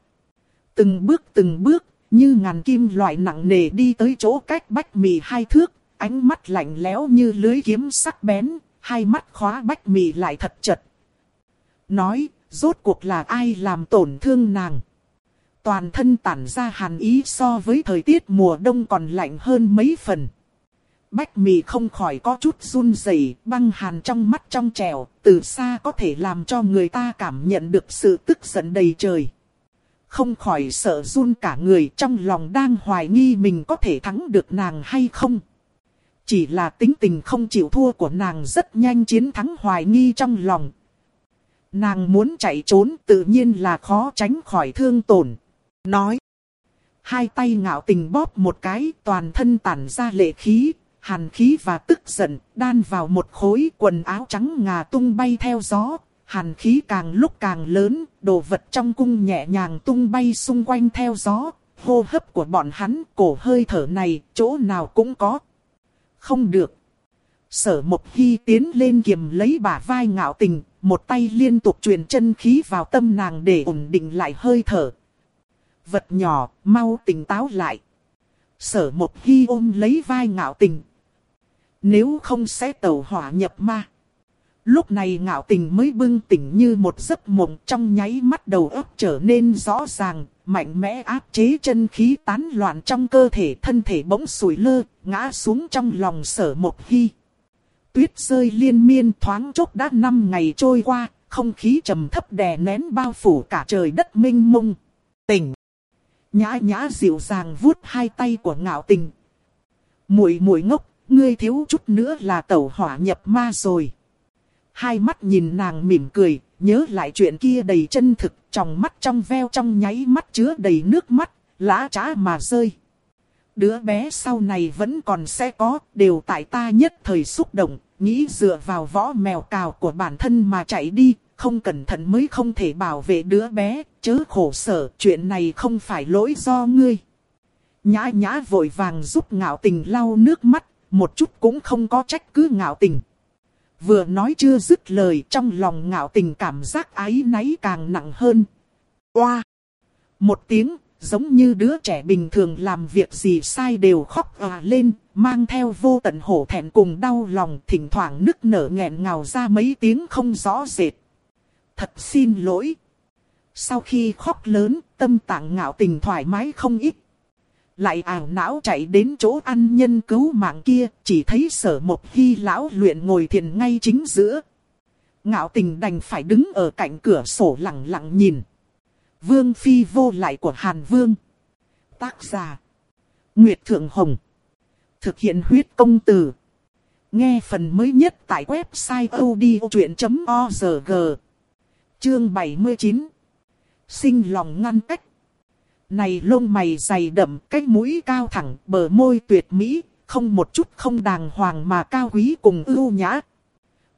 Từng bước từng bước, như ngàn kim loại nặng nề đi tới chỗ cách bách mì hai thước, ánh mắt lạnh lẽo như lưới kiếm sắc bén, hai mắt khóa bách mì lại thật chật. Nói, rốt cuộc là ai làm tổn thương nàng? Toàn thân tản ra hàn ý so với thời tiết mùa đông còn lạnh hơn mấy phần. Bách mì không khỏi có chút run rẩy, băng hàn trong mắt trong trèo, từ xa có thể làm cho người ta cảm nhận được sự tức giận đầy trời. Không khỏi sợ run cả người trong lòng đang hoài nghi mình có thể thắng được nàng hay không. Chỉ là tính tình không chịu thua của nàng rất nhanh chiến thắng hoài nghi trong lòng. Nàng muốn chạy trốn tự nhiên là khó tránh khỏi thương tổn. Nói. Hai tay ngạo tình bóp một cái toàn thân tản ra lệ khí, hàn khí và tức giận, đan vào một khối quần áo trắng ngà tung bay theo gió. Hàn khí càng lúc càng lớn, đồ vật trong cung nhẹ nhàng tung bay xung quanh theo gió. Hô hấp của bọn hắn, cổ hơi thở này, chỗ nào cũng có. Không được. Sở Mộc Hy tiến lên kiềm lấy bả vai ngạo tình, một tay liên tục truyền chân khí vào tâm nàng để ổn định lại hơi thở. Vật nhỏ, mau tỉnh táo lại. Sở Mộc Hy ôm lấy vai ngạo tình, nếu không sẽ tẩu hỏa nhập ma. Lúc này ngạo tình mới bưng tỉnh như một giấc mộng trong nháy mắt đầu óc trở nên rõ ràng, mạnh mẽ áp chế chân khí tán loạn trong cơ thể thân thể bỗng sủi lơ, ngã xuống trong lòng sở một hy. Tuyết rơi liên miên thoáng chốc đã năm ngày trôi qua, không khí trầm thấp đè nén bao phủ cả trời đất minh mông. Tỉnh! Nhã nhã dịu dàng vuốt hai tay của ngạo tình. Muội muội ngốc, ngươi thiếu chút nữa là tẩu hỏa nhập ma rồi. Hai mắt nhìn nàng mỉm cười, nhớ lại chuyện kia đầy chân thực, trong mắt trong veo trong nháy mắt chứa đầy nước mắt, lã trá mà rơi. Đứa bé sau này vẫn còn sẽ có, đều tại ta nhất thời xúc động, nghĩ dựa vào võ mèo cào của bản thân mà chạy đi, không cẩn thận mới không thể bảo vệ đứa bé, chớ khổ sở, chuyện này không phải lỗi do ngươi. Nhã nhã vội vàng giúp ngạo tình lau nước mắt, một chút cũng không có trách cứ ngạo tình. Vừa nói chưa dứt lời trong lòng ngạo tình cảm giác ái náy càng nặng hơn. Oa! Một tiếng, giống như đứa trẻ bình thường làm việc gì sai đều khóc à lên, mang theo vô tận hổ thẹn cùng đau lòng, thỉnh thoảng nức nở nghẹn ngào ra mấy tiếng không rõ rệt. Thật xin lỗi. Sau khi khóc lớn, tâm tạng ngạo tình thoải mái không ít. Lại ảo não chạy đến chỗ ăn nhân cứu mạng kia, chỉ thấy sở một hy lão luyện ngồi thiền ngay chính giữa. Ngạo tình đành phải đứng ở cạnh cửa sổ lặng lặng nhìn. Vương phi vô lại của Hàn Vương. Tác giả. Nguyệt Thượng Hồng. Thực hiện huyết công từ. Nghe phần mới nhất tại website odchuyện.org. Chương 79. Sinh lòng ngăn cách. Này lông mày dày đậm, cái mũi cao thẳng, bờ môi tuyệt mỹ, không một chút không đàng hoàng mà cao quý cùng ưu nhã.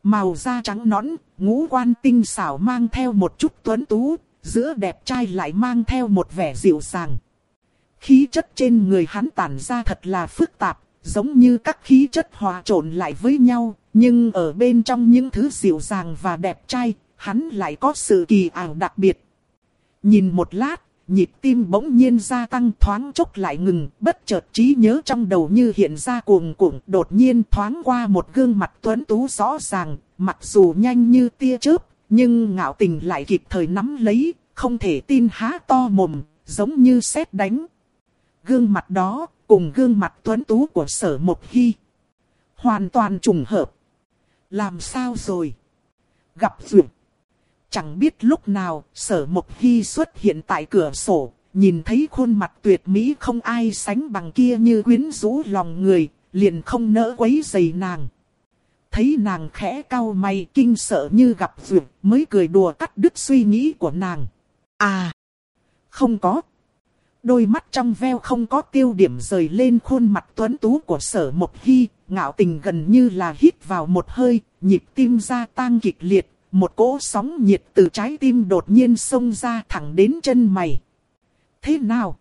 Màu da trắng nõn, ngũ quan tinh xảo mang theo một chút tuấn tú, giữa đẹp trai lại mang theo một vẻ dịu dàng. Khí chất trên người hắn tản ra thật là phức tạp, giống như các khí chất hòa trộn lại với nhau, nhưng ở bên trong những thứ dịu dàng và đẹp trai, hắn lại có sự kỳ ảo đặc biệt. Nhìn một lát, nhịp tim bỗng nhiên gia tăng thoáng chốc lại ngừng, bất chợt trí nhớ trong đầu như hiện ra cuồng cuồng. đột nhiên thoáng qua một gương mặt tuấn tú rõ ràng, mặc dù nhanh như tia chớp, nhưng ngạo tình lại kịp thời nắm lấy, không thể tin há to mồm, giống như sét đánh. Gương mặt đó, cùng gương mặt tuấn tú của sở Mộc Hy. Hoàn toàn trùng hợp. Làm sao rồi? Gặp duyệt. Chẳng biết lúc nào, sở Mộc Hy xuất hiện tại cửa sổ, nhìn thấy khuôn mặt tuyệt mỹ không ai sánh bằng kia như quyến rũ lòng người, liền không nỡ quấy giày nàng thấy nàng khẽ cau mày kinh sợ như gặp vượt mới cười đùa cắt đứt suy nghĩ của nàng. À, không có. Đôi mắt trong veo không có tiêu điểm rời lên khuôn mặt tuấn tú của sở Mộc Hy, ngạo tình gần như là hít vào một hơi, nhịp tim gia tăng kịch liệt, một cỗ sóng nhiệt từ trái tim đột nhiên xông ra thẳng đến chân mày. Thế nào?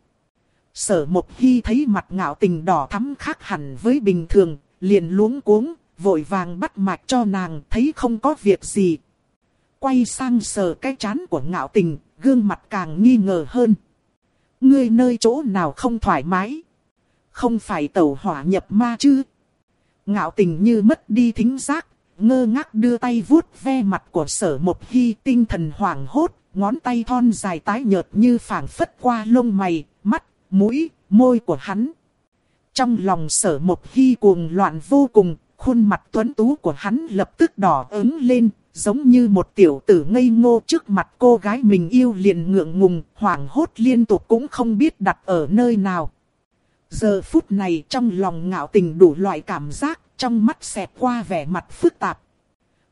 Sở Mộc Hy thấy mặt ngạo tình đỏ thắm khác hẳn với bình thường, liền luống cuống, vội vàng bắt mạch cho nàng thấy không có việc gì. Quay sang sờ cái chán của ngạo tình, gương mặt càng nghi ngờ hơn. Ngươi nơi chỗ nào không thoải mái? Không phải tẩu hỏa nhập ma chứ? Ngạo tình như mất đi thính giác, ngơ ngác đưa tay vuốt ve mặt của sở một hy tinh thần hoảng hốt, ngón tay thon dài tái nhợt như phảng phất qua lông mày, mắt, mũi, môi của hắn. Trong lòng sở một hy cuồng loạn vô cùng, khuôn mặt tuấn tú của hắn lập tức đỏ ứng lên, giống như một tiểu tử ngây ngô trước mặt cô gái mình yêu liền ngượng ngùng, hoảng hốt liên tục cũng không biết đặt ở nơi nào. Giờ phút này trong lòng ngạo tình đủ loại cảm giác, trong mắt xẹt qua vẻ mặt phức tạp.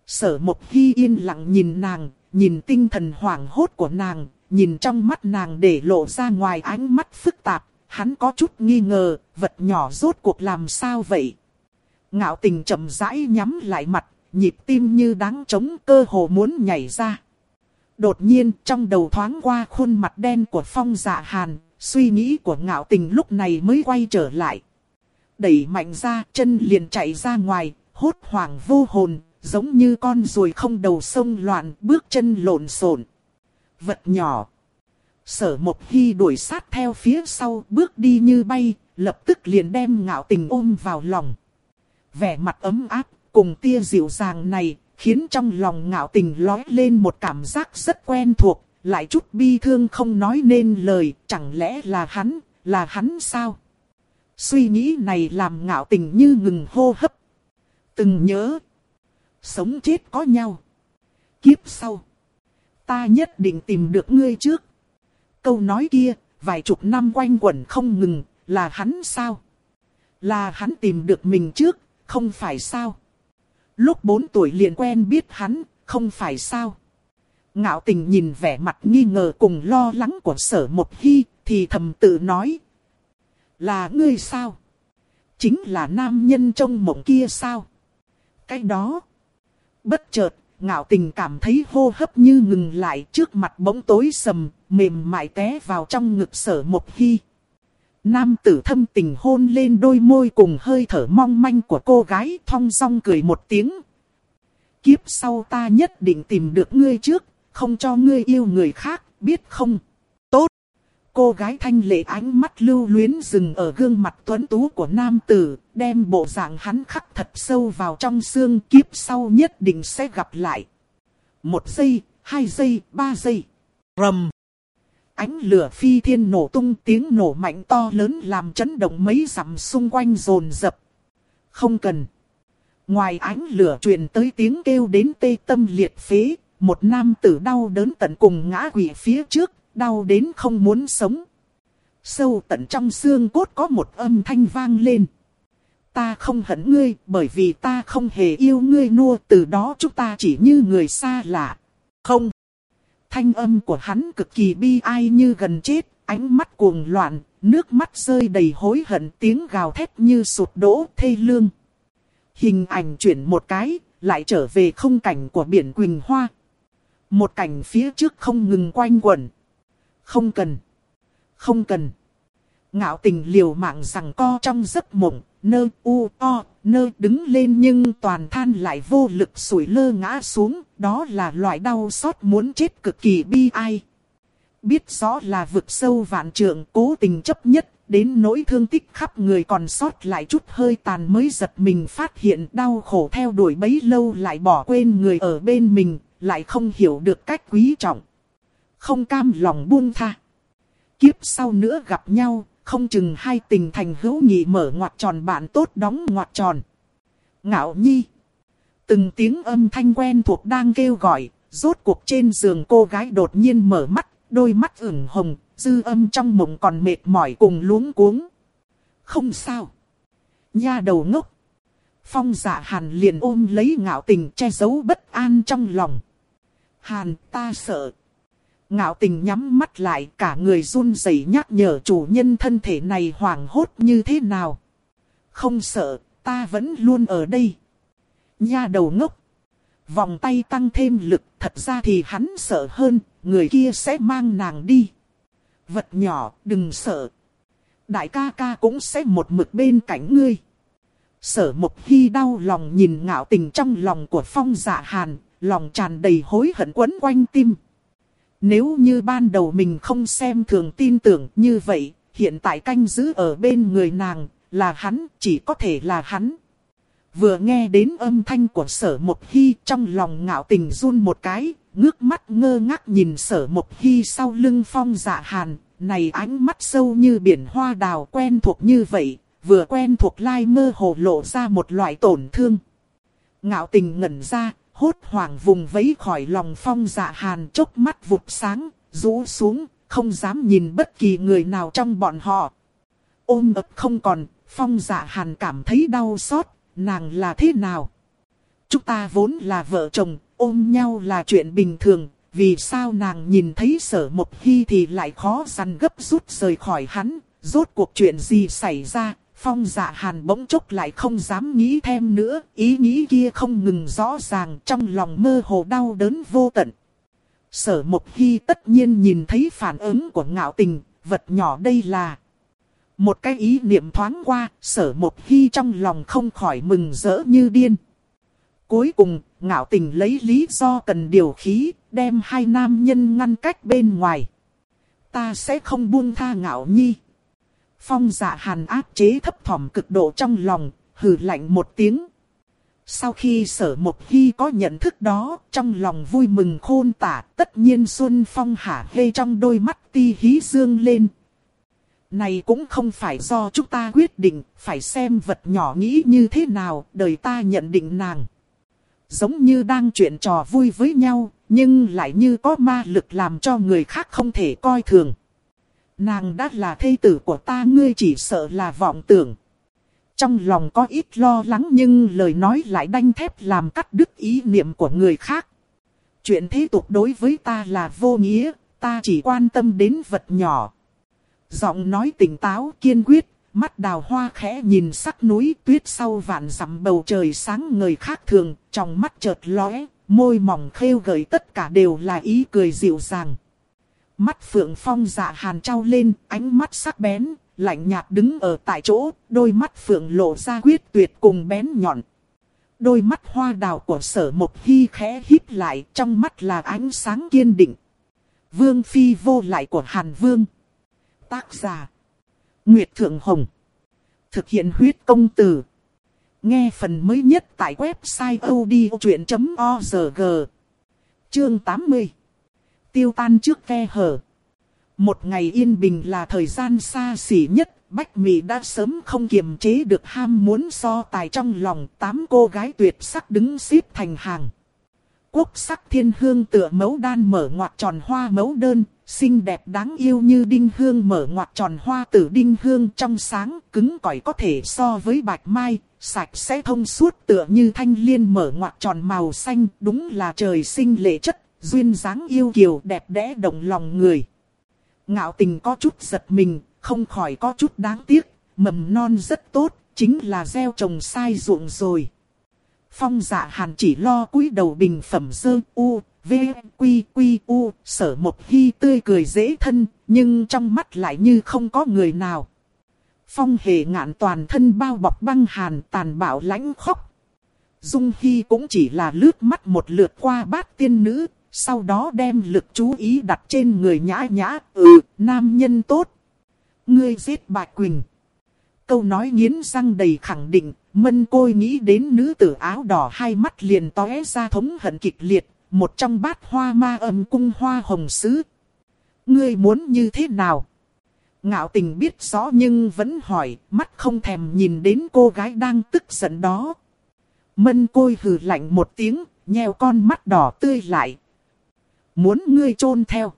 Sở một hy yên lặng nhìn nàng, nhìn tinh thần hoảng hốt của nàng, nhìn trong mắt nàng để lộ ra ngoài ánh mắt phức tạp, hắn có chút nghi ngờ, vật nhỏ rốt cuộc làm sao vậy? Ngạo tình chậm rãi nhắm lại mặt, nhịp tim như đáng trống cơ hồ muốn nhảy ra. Đột nhiên trong đầu thoáng qua khuôn mặt đen của phong dạ hàn, suy nghĩ của ngạo tình lúc này mới quay trở lại. Đẩy mạnh ra chân liền chạy ra ngoài, hốt hoảng vô hồn, giống như con ruồi không đầu sông loạn bước chân lộn xộn. Vật nhỏ. Sở một hy đuổi sát theo phía sau bước đi như bay, lập tức liền đem ngạo tình ôm vào lòng vẻ mặt ấm áp, cùng tia dịu dàng này, khiến trong lòng ngạo tình lói lên một cảm giác rất quen thuộc, lại chút bi thương không nói nên lời, chẳng lẽ là hắn, là hắn sao? Suy nghĩ này làm ngạo tình như ngừng hô hấp. Từng nhớ, sống chết có nhau. Kiếp sau, ta nhất định tìm được ngươi trước. Câu nói kia, vài chục năm quanh quẩn không ngừng, là hắn sao? Là hắn tìm được mình trước, không phải sao? Lúc 4 tuổi liền quen biết hắn, không phải sao? Ngạo tình nhìn vẻ mặt nghi ngờ cùng lo lắng của sở một hy, thì thầm tự nói. Là ngươi sao? Chính là nam nhân trong mộng kia sao? Cái đó. Bất chợt, ngạo tình cảm thấy hô hấp như ngừng lại trước mặt bóng tối sầm, mềm mại té vào trong ngực sở một hy. Nam tử thâm tình hôn lên đôi môi cùng hơi thở mong manh của cô gái thong song cười một tiếng. Kiếp sau ta nhất định tìm được ngươi trước, không cho ngươi yêu người khác, biết không? Cô gái thanh lệ ánh mắt lưu luyến dừng ở gương mặt tuấn tú của nam tử, đem bộ dạng hắn khắc thật sâu vào trong xương kiếp sau nhất định sẽ gặp lại. Một giây, hai giây, ba giây. Rầm. Ánh lửa phi thiên nổ tung tiếng nổ mạnh to lớn làm chấn động mấy dặm xung quanh rồn rập. Không cần. Ngoài ánh lửa truyền tới tiếng kêu đến tê tâm liệt phế, một nam tử đau đớn tận cùng ngã quỵ phía trước, đau đến không muốn sống. Sâu tận trong xương cốt có một âm thanh vang lên. Ta không hận ngươi bởi vì ta không hề yêu ngươi nua từ đó chúng ta chỉ như người xa lạ. Không. Thanh âm của hắn cực kỳ bi ai như gần chết, ánh mắt cuồng loạn, nước mắt rơi đầy hối hận tiếng gào thét như sụt đổ thê lương. Hình ảnh chuyển một cái, lại trở về không cảnh của biển Quỳnh Hoa. Một cảnh phía trước không ngừng quanh quẩn. Không cần. Không cần. Ngạo tình liều mạng rằng co trong giấc mộng, nơ u o, nơ đứng lên nhưng toàn than lại vô lực sủi lơ ngã xuống, đó là loại đau xót muốn chết cực kỳ bi ai. Biết rõ là vực sâu vạn trượng cố tình chấp nhất, đến nỗi thương tích khắp người còn sót lại chút hơi tàn mới giật mình phát hiện đau khổ theo đuổi bấy lâu lại bỏ quên người ở bên mình, lại không hiểu được cách quý trọng. Không cam lòng buông tha. Kiếp sau nữa gặp nhau, không chừng hai tình thành hữu nghị mở ngoặt tròn bạn tốt đóng ngoặt tròn. Ngạo nhi. Từng tiếng âm thanh quen thuộc đang kêu gọi, rốt cuộc trên giường cô gái đột nhiên mở mắt, đôi mắt ửng hồng, dư âm trong mộng còn mệt mỏi cùng luống cuống. Không sao. Nha đầu ngốc. Phong giả hàn liền ôm lấy ngạo tình che giấu bất an trong lòng. Hàn ta sợ. Ngạo tình nhắm mắt lại cả người run rẩy nhắc nhở chủ nhân thân thể này hoảng hốt như thế nào. Không sợ, ta vẫn luôn ở đây. Nha đầu ngốc. Vòng tay tăng thêm lực, thật ra thì hắn sợ hơn, người kia sẽ mang nàng đi. Vật nhỏ, đừng sợ. Đại ca ca cũng sẽ một mực bên cạnh ngươi. Sở Mộc Hy đau lòng nhìn ngạo tình trong lòng của phong dạ hàn, lòng tràn đầy hối hận quấn quanh tim. Nếu như ban đầu mình không xem thường tin tưởng như vậy, hiện tại canh giữ ở bên người nàng, là hắn, chỉ có thể là hắn. Vừa nghe đến âm thanh của sở một hy trong lòng ngạo tình run một cái, ngước mắt ngơ ngác nhìn sở một hy sau lưng phong dạ hàn, này ánh mắt sâu như biển hoa đào quen thuộc như vậy, vừa quen thuộc lai mơ hồ lộ ra một loại tổn thương. Ngạo tình ngẩn ra, hốt hoảng vùng vẫy khỏi lòng phong dạ hàn chốc mắt vụt sáng, rũ xuống, không dám nhìn bất kỳ người nào trong bọn họ. Ôm ập không còn, phong dạ hàn cảm thấy đau xót, nàng là thế nào? Chúng ta vốn là vợ chồng, ôm nhau là chuyện bình thường, vì sao nàng nhìn thấy sở một hy thì lại khó dằn gấp rút rời khỏi hắn, rốt cuộc chuyện gì xảy ra, Phong dạ hàn bỗng chốc lại không dám nghĩ thêm nữa, ý nghĩ kia không ngừng rõ ràng trong lòng mơ hồ đau đớn vô tận. Sở Mộc Hy tất nhiên nhìn thấy phản ứng của ngạo tình, vật nhỏ đây là... Một cái ý niệm thoáng qua, sở Mộc Hy trong lòng không khỏi mừng rỡ như điên. Cuối cùng, ngạo tình lấy lý do cần điều khí, đem hai nam nhân ngăn cách bên ngoài. Ta sẽ không buông tha ngạo nhi. Phong dạ hàn áp chế thấp thỏm cực độ trong lòng, hừ lạnh một tiếng. Sau khi sở một hy có nhận thức đó, trong lòng vui mừng khôn tả, tất nhiên Xuân Phong hả hê trong đôi mắt ti hí dương lên. Này cũng không phải do chúng ta quyết định, phải xem vật nhỏ nghĩ như thế nào, đời ta nhận định nàng. Giống như đang chuyện trò vui với nhau, nhưng lại như có ma lực làm cho người khác không thể coi thường. Nàng đã là thê tử của ta ngươi chỉ sợ là vọng tưởng. Trong lòng có ít lo lắng nhưng lời nói lại đanh thép làm cắt đứt ý niệm của người khác. Chuyện thế tục đối với ta là vô nghĩa, ta chỉ quan tâm đến vật nhỏ. Giọng nói tỉnh táo kiên quyết, mắt đào hoa khẽ nhìn sắc núi tuyết sau vạn dặm bầu trời sáng người khác thường, trong mắt chợt lóe, môi mỏng khêu gợi tất cả đều là ý cười dịu dàng. Mắt phượng phong dạ hàn trao lên, ánh mắt sắc bén, lạnh nhạt đứng ở tại chỗ, đôi mắt phượng lộ ra quyết tuyệt cùng bén nhọn. Đôi mắt hoa đào của sở một hy khẽ híp lại, trong mắt là ánh sáng kiên định. Vương phi vô lại của hàn vương. Tác giả. Nguyệt Thượng Hồng. Thực hiện huyết công từ. Nghe phần mới nhất tại website odchuyện.org. Chương 80. Tiêu tan trước khe hở. Một ngày yên bình là thời gian xa xỉ nhất. Bách Mỹ đã sớm không kiềm chế được ham muốn so tài trong lòng. Tám cô gái tuyệt sắc đứng xếp thành hàng. Quốc sắc thiên hương tựa mẫu đan mở ngoặt tròn hoa mẫu đơn, xinh đẹp đáng yêu như đinh hương mở ngoặt tròn hoa tử đinh hương trong sáng, cứng cỏi có thể so với bạch mai, sạch sẽ thông suốt tựa như thanh liên mở ngoặt tròn màu xanh, đúng là trời sinh lệ chất, duyên dáng yêu kiều đẹp đẽ động lòng người. Ngạo tình có chút giật mình, không khỏi có chút đáng tiếc, mầm non rất tốt, chính là gieo trồng sai ruộng rồi. Phong dạ hàn chỉ lo cúi đầu bình phẩm dơ u, v, quy quy u, sở một hy tươi cười dễ thân, nhưng trong mắt lại như không có người nào. Phong hề ngạn toàn thân bao bọc băng hàn tàn bạo lãnh khóc. Dung Hy cũng chỉ là lướt mắt một lượt qua bát tiên nữ, sau đó đem lực chú ý đặt trên người nhã nhã, ừ, nam nhân tốt. Ngươi giết Bạch Quỳnh. Câu nói nghiến răng đầy khẳng định, mân côi nghĩ đến nữ tử áo đỏ hai mắt liền tóe ra thống hận kịch liệt, một trong bát hoa ma âm cung hoa hồng sứ. Ngươi muốn như thế nào? Ngạo tình biết rõ nhưng vẫn hỏi, mắt không thèm nhìn đến cô gái đang tức giận đó. Mân côi hừ lạnh một tiếng, nheo con mắt đỏ tươi lại. Muốn ngươi chôn theo.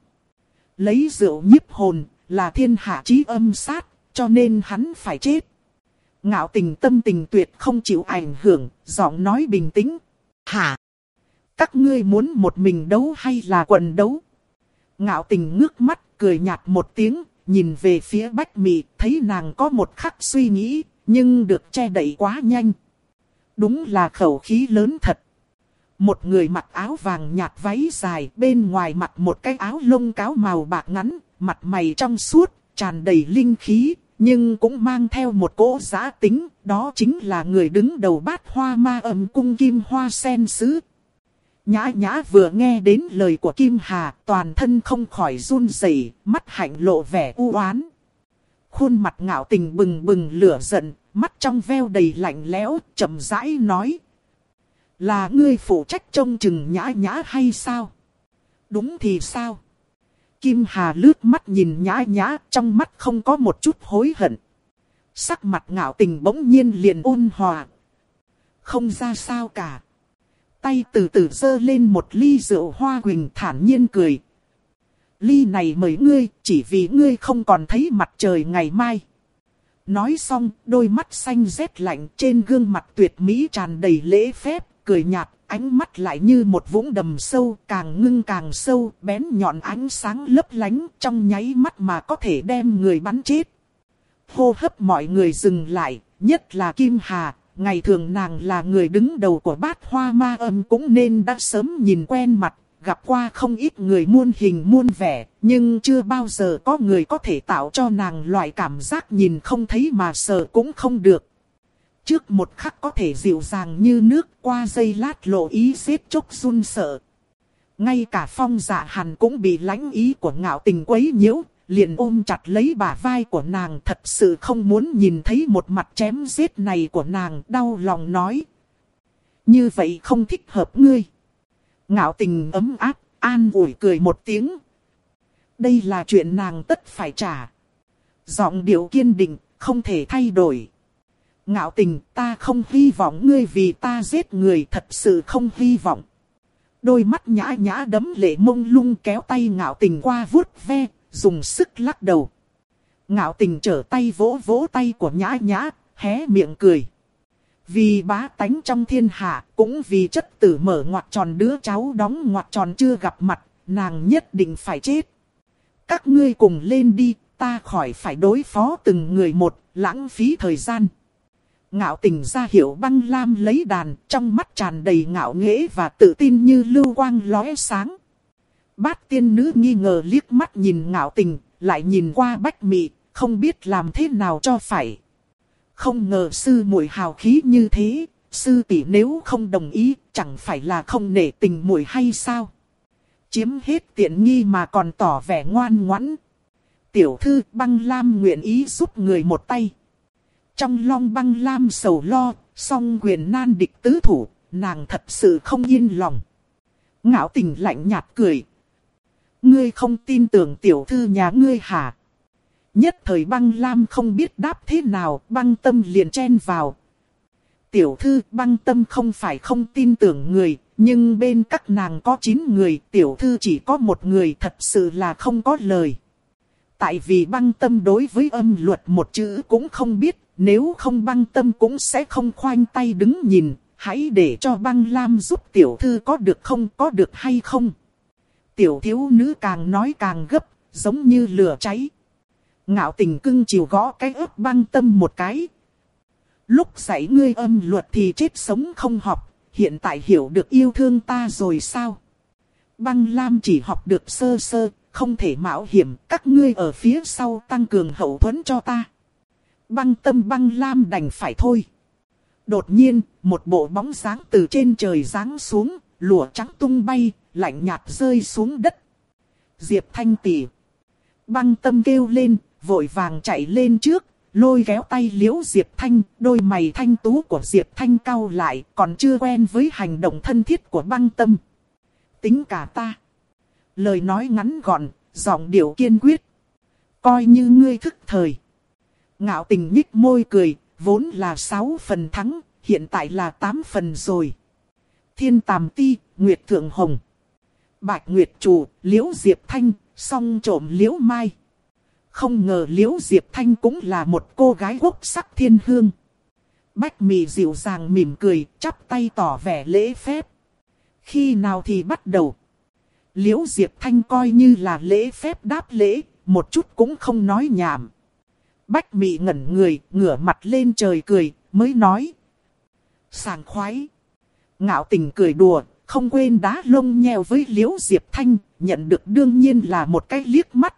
Lấy rượu nhiếp hồn, là thiên hạ chí âm sát, cho nên hắn phải chết. Ngạo tình tâm tình tuyệt không chịu ảnh hưởng, giọng nói bình tĩnh. Hả? Các ngươi muốn một mình đấu hay là quần đấu? Ngạo tình ngước mắt, cười nhạt một tiếng, nhìn về phía bách mị, thấy nàng có một khắc suy nghĩ, nhưng được che đậy quá nhanh. Đúng là khẩu khí lớn thật. Một người mặc áo vàng nhạt váy dài, bên ngoài mặc một cái áo lông cáo màu bạc ngắn, mặt mày trong suốt, tràn đầy linh khí, nhưng cũng mang theo một cỗ giá tính, đó chính là người đứng đầu bát hoa ma ẩm cung kim hoa sen sứ. Nhã nhã vừa nghe đến lời của Kim Hà, toàn thân không khỏi run rẩy, mắt hạnh lộ vẻ u oán. Khuôn mặt ngạo tình bừng bừng lửa giận, mắt trong veo đầy lạnh lẽo, chậm rãi nói. Là ngươi phụ trách trông chừng nhã nhã hay sao? Đúng thì sao? Kim Hà lướt mắt nhìn nhã nhã, trong mắt không có một chút hối hận. Sắc mặt ngạo tình bỗng nhiên liền ôn hòa. Không ra sao cả. Tay từ từ dơ lên một ly rượu hoa quỳnh thản nhiên cười. Ly này mời ngươi, chỉ vì ngươi không còn thấy mặt trời ngày mai. Nói xong, đôi mắt xanh rét lạnh trên gương mặt tuyệt mỹ tràn đầy lễ phép, cười nhạt ánh mắt lại như một vũng đầm sâu, càng ngưng càng sâu, bén nhọn ánh sáng lấp lánh, trong nháy mắt mà có thể đem người bắn chết. Hô hấp mọi người dừng lại, nhất là Kim Hà, ngày thường nàng là người đứng đầu của bát hoa ma âm cũng nên đã sớm nhìn quen mặt, gặp qua không ít người muôn hình muôn vẻ, nhưng chưa bao giờ có người có thể tạo cho nàng loại cảm giác nhìn không thấy mà sợ cũng không được. Trước một khắc có thể dịu dàng như nước qua giây lát lộ ý xếp chốc run sợ. Ngay cả phong dạ hàn cũng bị lãnh ý của ngạo tình quấy nhiễu, liền ôm chặt lấy bả vai của nàng thật sự không muốn nhìn thấy một mặt chém giết này của nàng đau lòng nói. Như vậy không thích hợp ngươi. Ngạo tình ấm áp, an ủi cười một tiếng. Đây là chuyện nàng tất phải trả. Giọng điệu kiên định, không thể thay đổi. Ngạo tình ta không hy vọng ngươi vì ta giết người thật sự không hy vọng. Đôi mắt nhã nhã đấm lệ mông lung kéo tay ngạo tình qua vuốt ve, dùng sức lắc đầu. Ngạo tình trở tay vỗ vỗ tay của nhã nhã, hé miệng cười. Vì bá tánh trong thiên hạ, cũng vì chất tử mở ngoặt tròn đứa cháu đóng ngoặt tròn chưa gặp mặt, nàng nhất định phải chết. Các ngươi cùng lên đi, ta khỏi phải đối phó từng người một, lãng phí thời gian. Ngạo tình ra hiệu băng lam lấy đàn, trong mắt tràn đầy ngạo nghễ và tự tin như lưu quang lóe sáng. Bát tiên nữ nghi ngờ liếc mắt nhìn ngạo tình, lại nhìn qua bách mị, không biết làm thế nào cho phải. Không ngờ sư muội hào khí như thế, sư tỷ nếu không đồng ý, chẳng phải là không nể tình muội hay sao? Chiếm hết tiện nghi mà còn tỏ vẻ ngoan ngoãn. tiểu thư băng lam nguyện ý giúp người một tay. Trong long băng lam sầu lo, song quyền nan địch tứ thủ, nàng thật sự không yên lòng. Ngạo tình lạnh nhạt cười. Ngươi không tin tưởng tiểu thư nhà ngươi hả? Nhất thời băng lam không biết đáp thế nào, băng tâm liền chen vào. Tiểu thư băng tâm không phải không tin tưởng người, nhưng bên các nàng có 9 người, tiểu thư chỉ có một người thật sự là không có lời. Tại vì băng tâm đối với âm luật một chữ cũng không biết, nếu không băng tâm cũng sẽ không khoanh tay đứng nhìn, hãy để cho băng lam giúp tiểu thư có được không có được hay không. Tiểu thiếu nữ càng nói càng gấp, giống như lửa cháy. Ngạo tình cưng chiều gõ cái ớt băng tâm một cái. Lúc dạy ngươi âm luật thì chết sống không học, hiện tại hiểu được yêu thương ta rồi sao? Băng Lam chỉ học được sơ sơ, không thể mạo hiểm, các ngươi ở phía sau tăng cường hậu thuẫn cho ta. Băng tâm băng Lam đành phải thôi. Đột nhiên, một bộ bóng sáng từ trên trời giáng xuống, lụa trắng tung bay, lạnh nhạt rơi xuống đất. Diệp Thanh tỷ. Băng tâm kêu lên, vội vàng chạy lên trước, lôi kéo tay liễu Diệp Thanh, đôi mày thanh tú của Diệp Thanh cau lại, còn chưa quen với hành động thân thiết của băng tâm. Tính cả ta. Lời nói ngắn gọn, giọng điệu kiên quyết. Coi như ngươi thức thời. Ngạo tình nhích môi cười, vốn là 6 phần thắng, hiện tại là 8 phần rồi. Thiên Tàm Ti, Nguyệt Thượng Hồng. Bạch Nguyệt Chủ, Liễu Diệp Thanh, song trộm Liễu Mai. Không ngờ Liễu Diệp Thanh cũng là một cô gái quốc sắc thiên hương. Bách mì dịu dàng mỉm cười, chắp tay tỏ vẻ lễ phép. Khi nào thì bắt đầu? Liễu Diệp Thanh coi như là lễ phép đáp lễ, một chút cũng không nói nhảm. Bách mị ngẩn người, ngửa mặt lên trời cười, mới nói. Sàng khoái. Ngạo tình cười đùa, không quên đá lông nheo với Liễu Diệp Thanh, nhận được đương nhiên là một cái liếc mắt.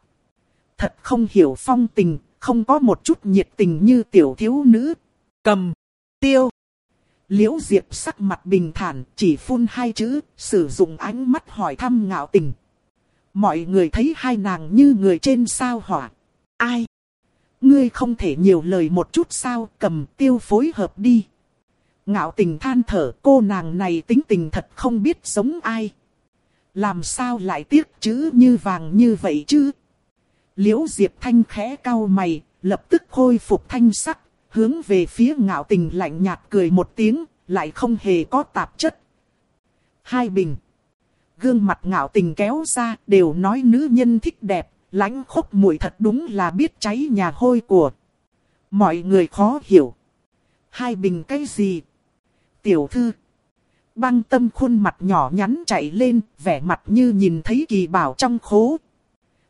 Thật không hiểu phong tình, không có một chút nhiệt tình như tiểu thiếu nữ. Cầm, tiêu. Liễu Diệp sắc mặt bình thản, chỉ phun hai chữ, sử dụng ánh mắt hỏi thăm ngạo tình. Mọi người thấy hai nàng như người trên sao hỏa. Ai? Ngươi không thể nhiều lời một chút sao, cầm tiêu phối hợp đi. Ngạo tình than thở, cô nàng này tính tình thật không biết giống ai. Làm sao lại tiếc chữ như vàng như vậy chứ? Liễu Diệp Thanh khẽ cau mày, lập tức khôi phục thanh sắc, hướng về phía ngạo tình lạnh nhạt cười một tiếng, lại không hề có tạp chất. Hai bình. Gương mặt ngạo tình kéo ra, đều nói nữ nhân thích đẹp, lãnh khốc mùi thật đúng là biết cháy nhà hôi của. Mọi người khó hiểu. Hai bình cái gì? Tiểu thư. Băng tâm khuôn mặt nhỏ nhắn chạy lên, vẻ mặt như nhìn thấy kỳ bảo trong khố.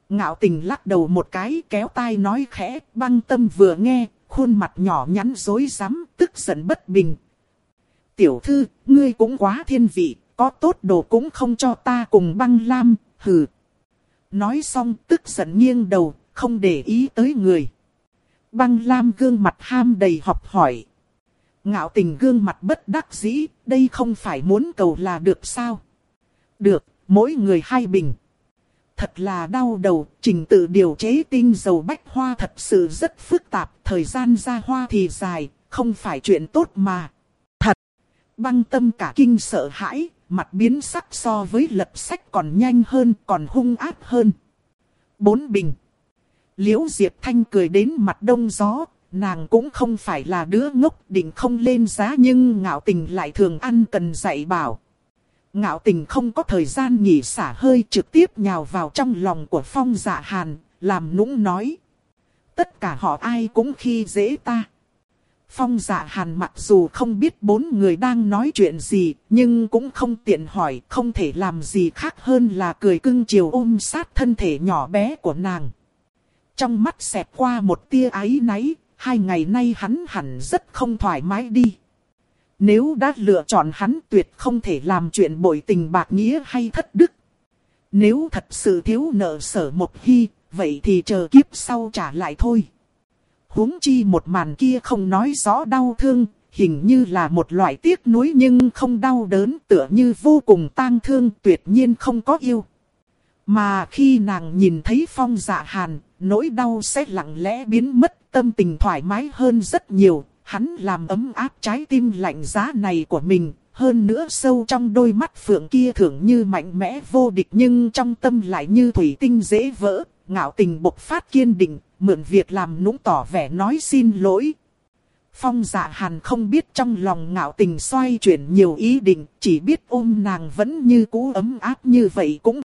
Ngạo tình lắc đầu một cái kéo tai nói khẽ, băng tâm vừa nghe, khuôn mặt nhỏ nhắn dối rắm tức giận bất bình. Tiểu thư, ngươi cũng quá thiên vị, có tốt đồ cũng không cho ta cùng băng lam, hừ. Nói xong tức giận nghiêng đầu, không để ý tới người. Băng lam gương mặt ham đầy học hỏi. Ngạo tình gương mặt bất đắc dĩ, đây không phải muốn cầu là được sao? Được, mỗi người hai bình. Thật là đau đầu, trình tự điều chế tinh dầu bách hoa thật sự rất phức tạp, thời gian ra hoa thì dài, không phải chuyện tốt mà. Thật! Băng tâm cả kinh sợ hãi, mặt biến sắc so với lập sách còn nhanh hơn, còn hung ác hơn. Bốn bình. Liễu Diệp Thanh cười đến mặt đông gió, nàng cũng không phải là đứa ngốc định không lên giá nhưng ngạo tình lại thường ăn cần dạy bảo. Ngạo tình không có thời gian nghỉ xả hơi trực tiếp nhào vào trong lòng của phong dạ hàn, làm nũng nói. Tất cả họ ai cũng khi dễ ta. Phong dạ hàn mặc dù không biết bốn người đang nói chuyện gì, nhưng cũng không tiện hỏi, không thể làm gì khác hơn là cười cưng chiều ôm sát thân thể nhỏ bé của nàng. Trong mắt xẹt qua một tia áy náy, hai ngày nay hắn hẳn rất không thoải mái đi. Nếu đã lựa chọn hắn tuyệt không thể làm chuyện bội tình bạc nghĩa hay thất đức. Nếu thật sự thiếu nợ sở một hy, vậy thì chờ kiếp sau trả lại thôi huống chi một màn kia không nói rõ đau thương, hình như là một loại tiếc nuối nhưng không đau đớn tựa như vô cùng tang thương tuyệt nhiên không có yêu. Mà khi nàng nhìn thấy phong dạ hàn, nỗi đau sẽ lặng lẽ biến mất, tâm tình thoải mái hơn rất nhiều. Hắn làm ấm áp trái tim lạnh giá này của mình, hơn nữa sâu trong đôi mắt phượng kia thường như mạnh mẽ vô địch nhưng trong tâm lại như thủy tinh dễ vỡ, ngạo tình bộc phát kiên định, mượn việc làm nũng tỏ vẻ nói xin lỗi. Phong dạ hàn không biết trong lòng ngạo tình xoay chuyển nhiều ý định, chỉ biết ôm nàng vẫn như cũ ấm áp như vậy cũng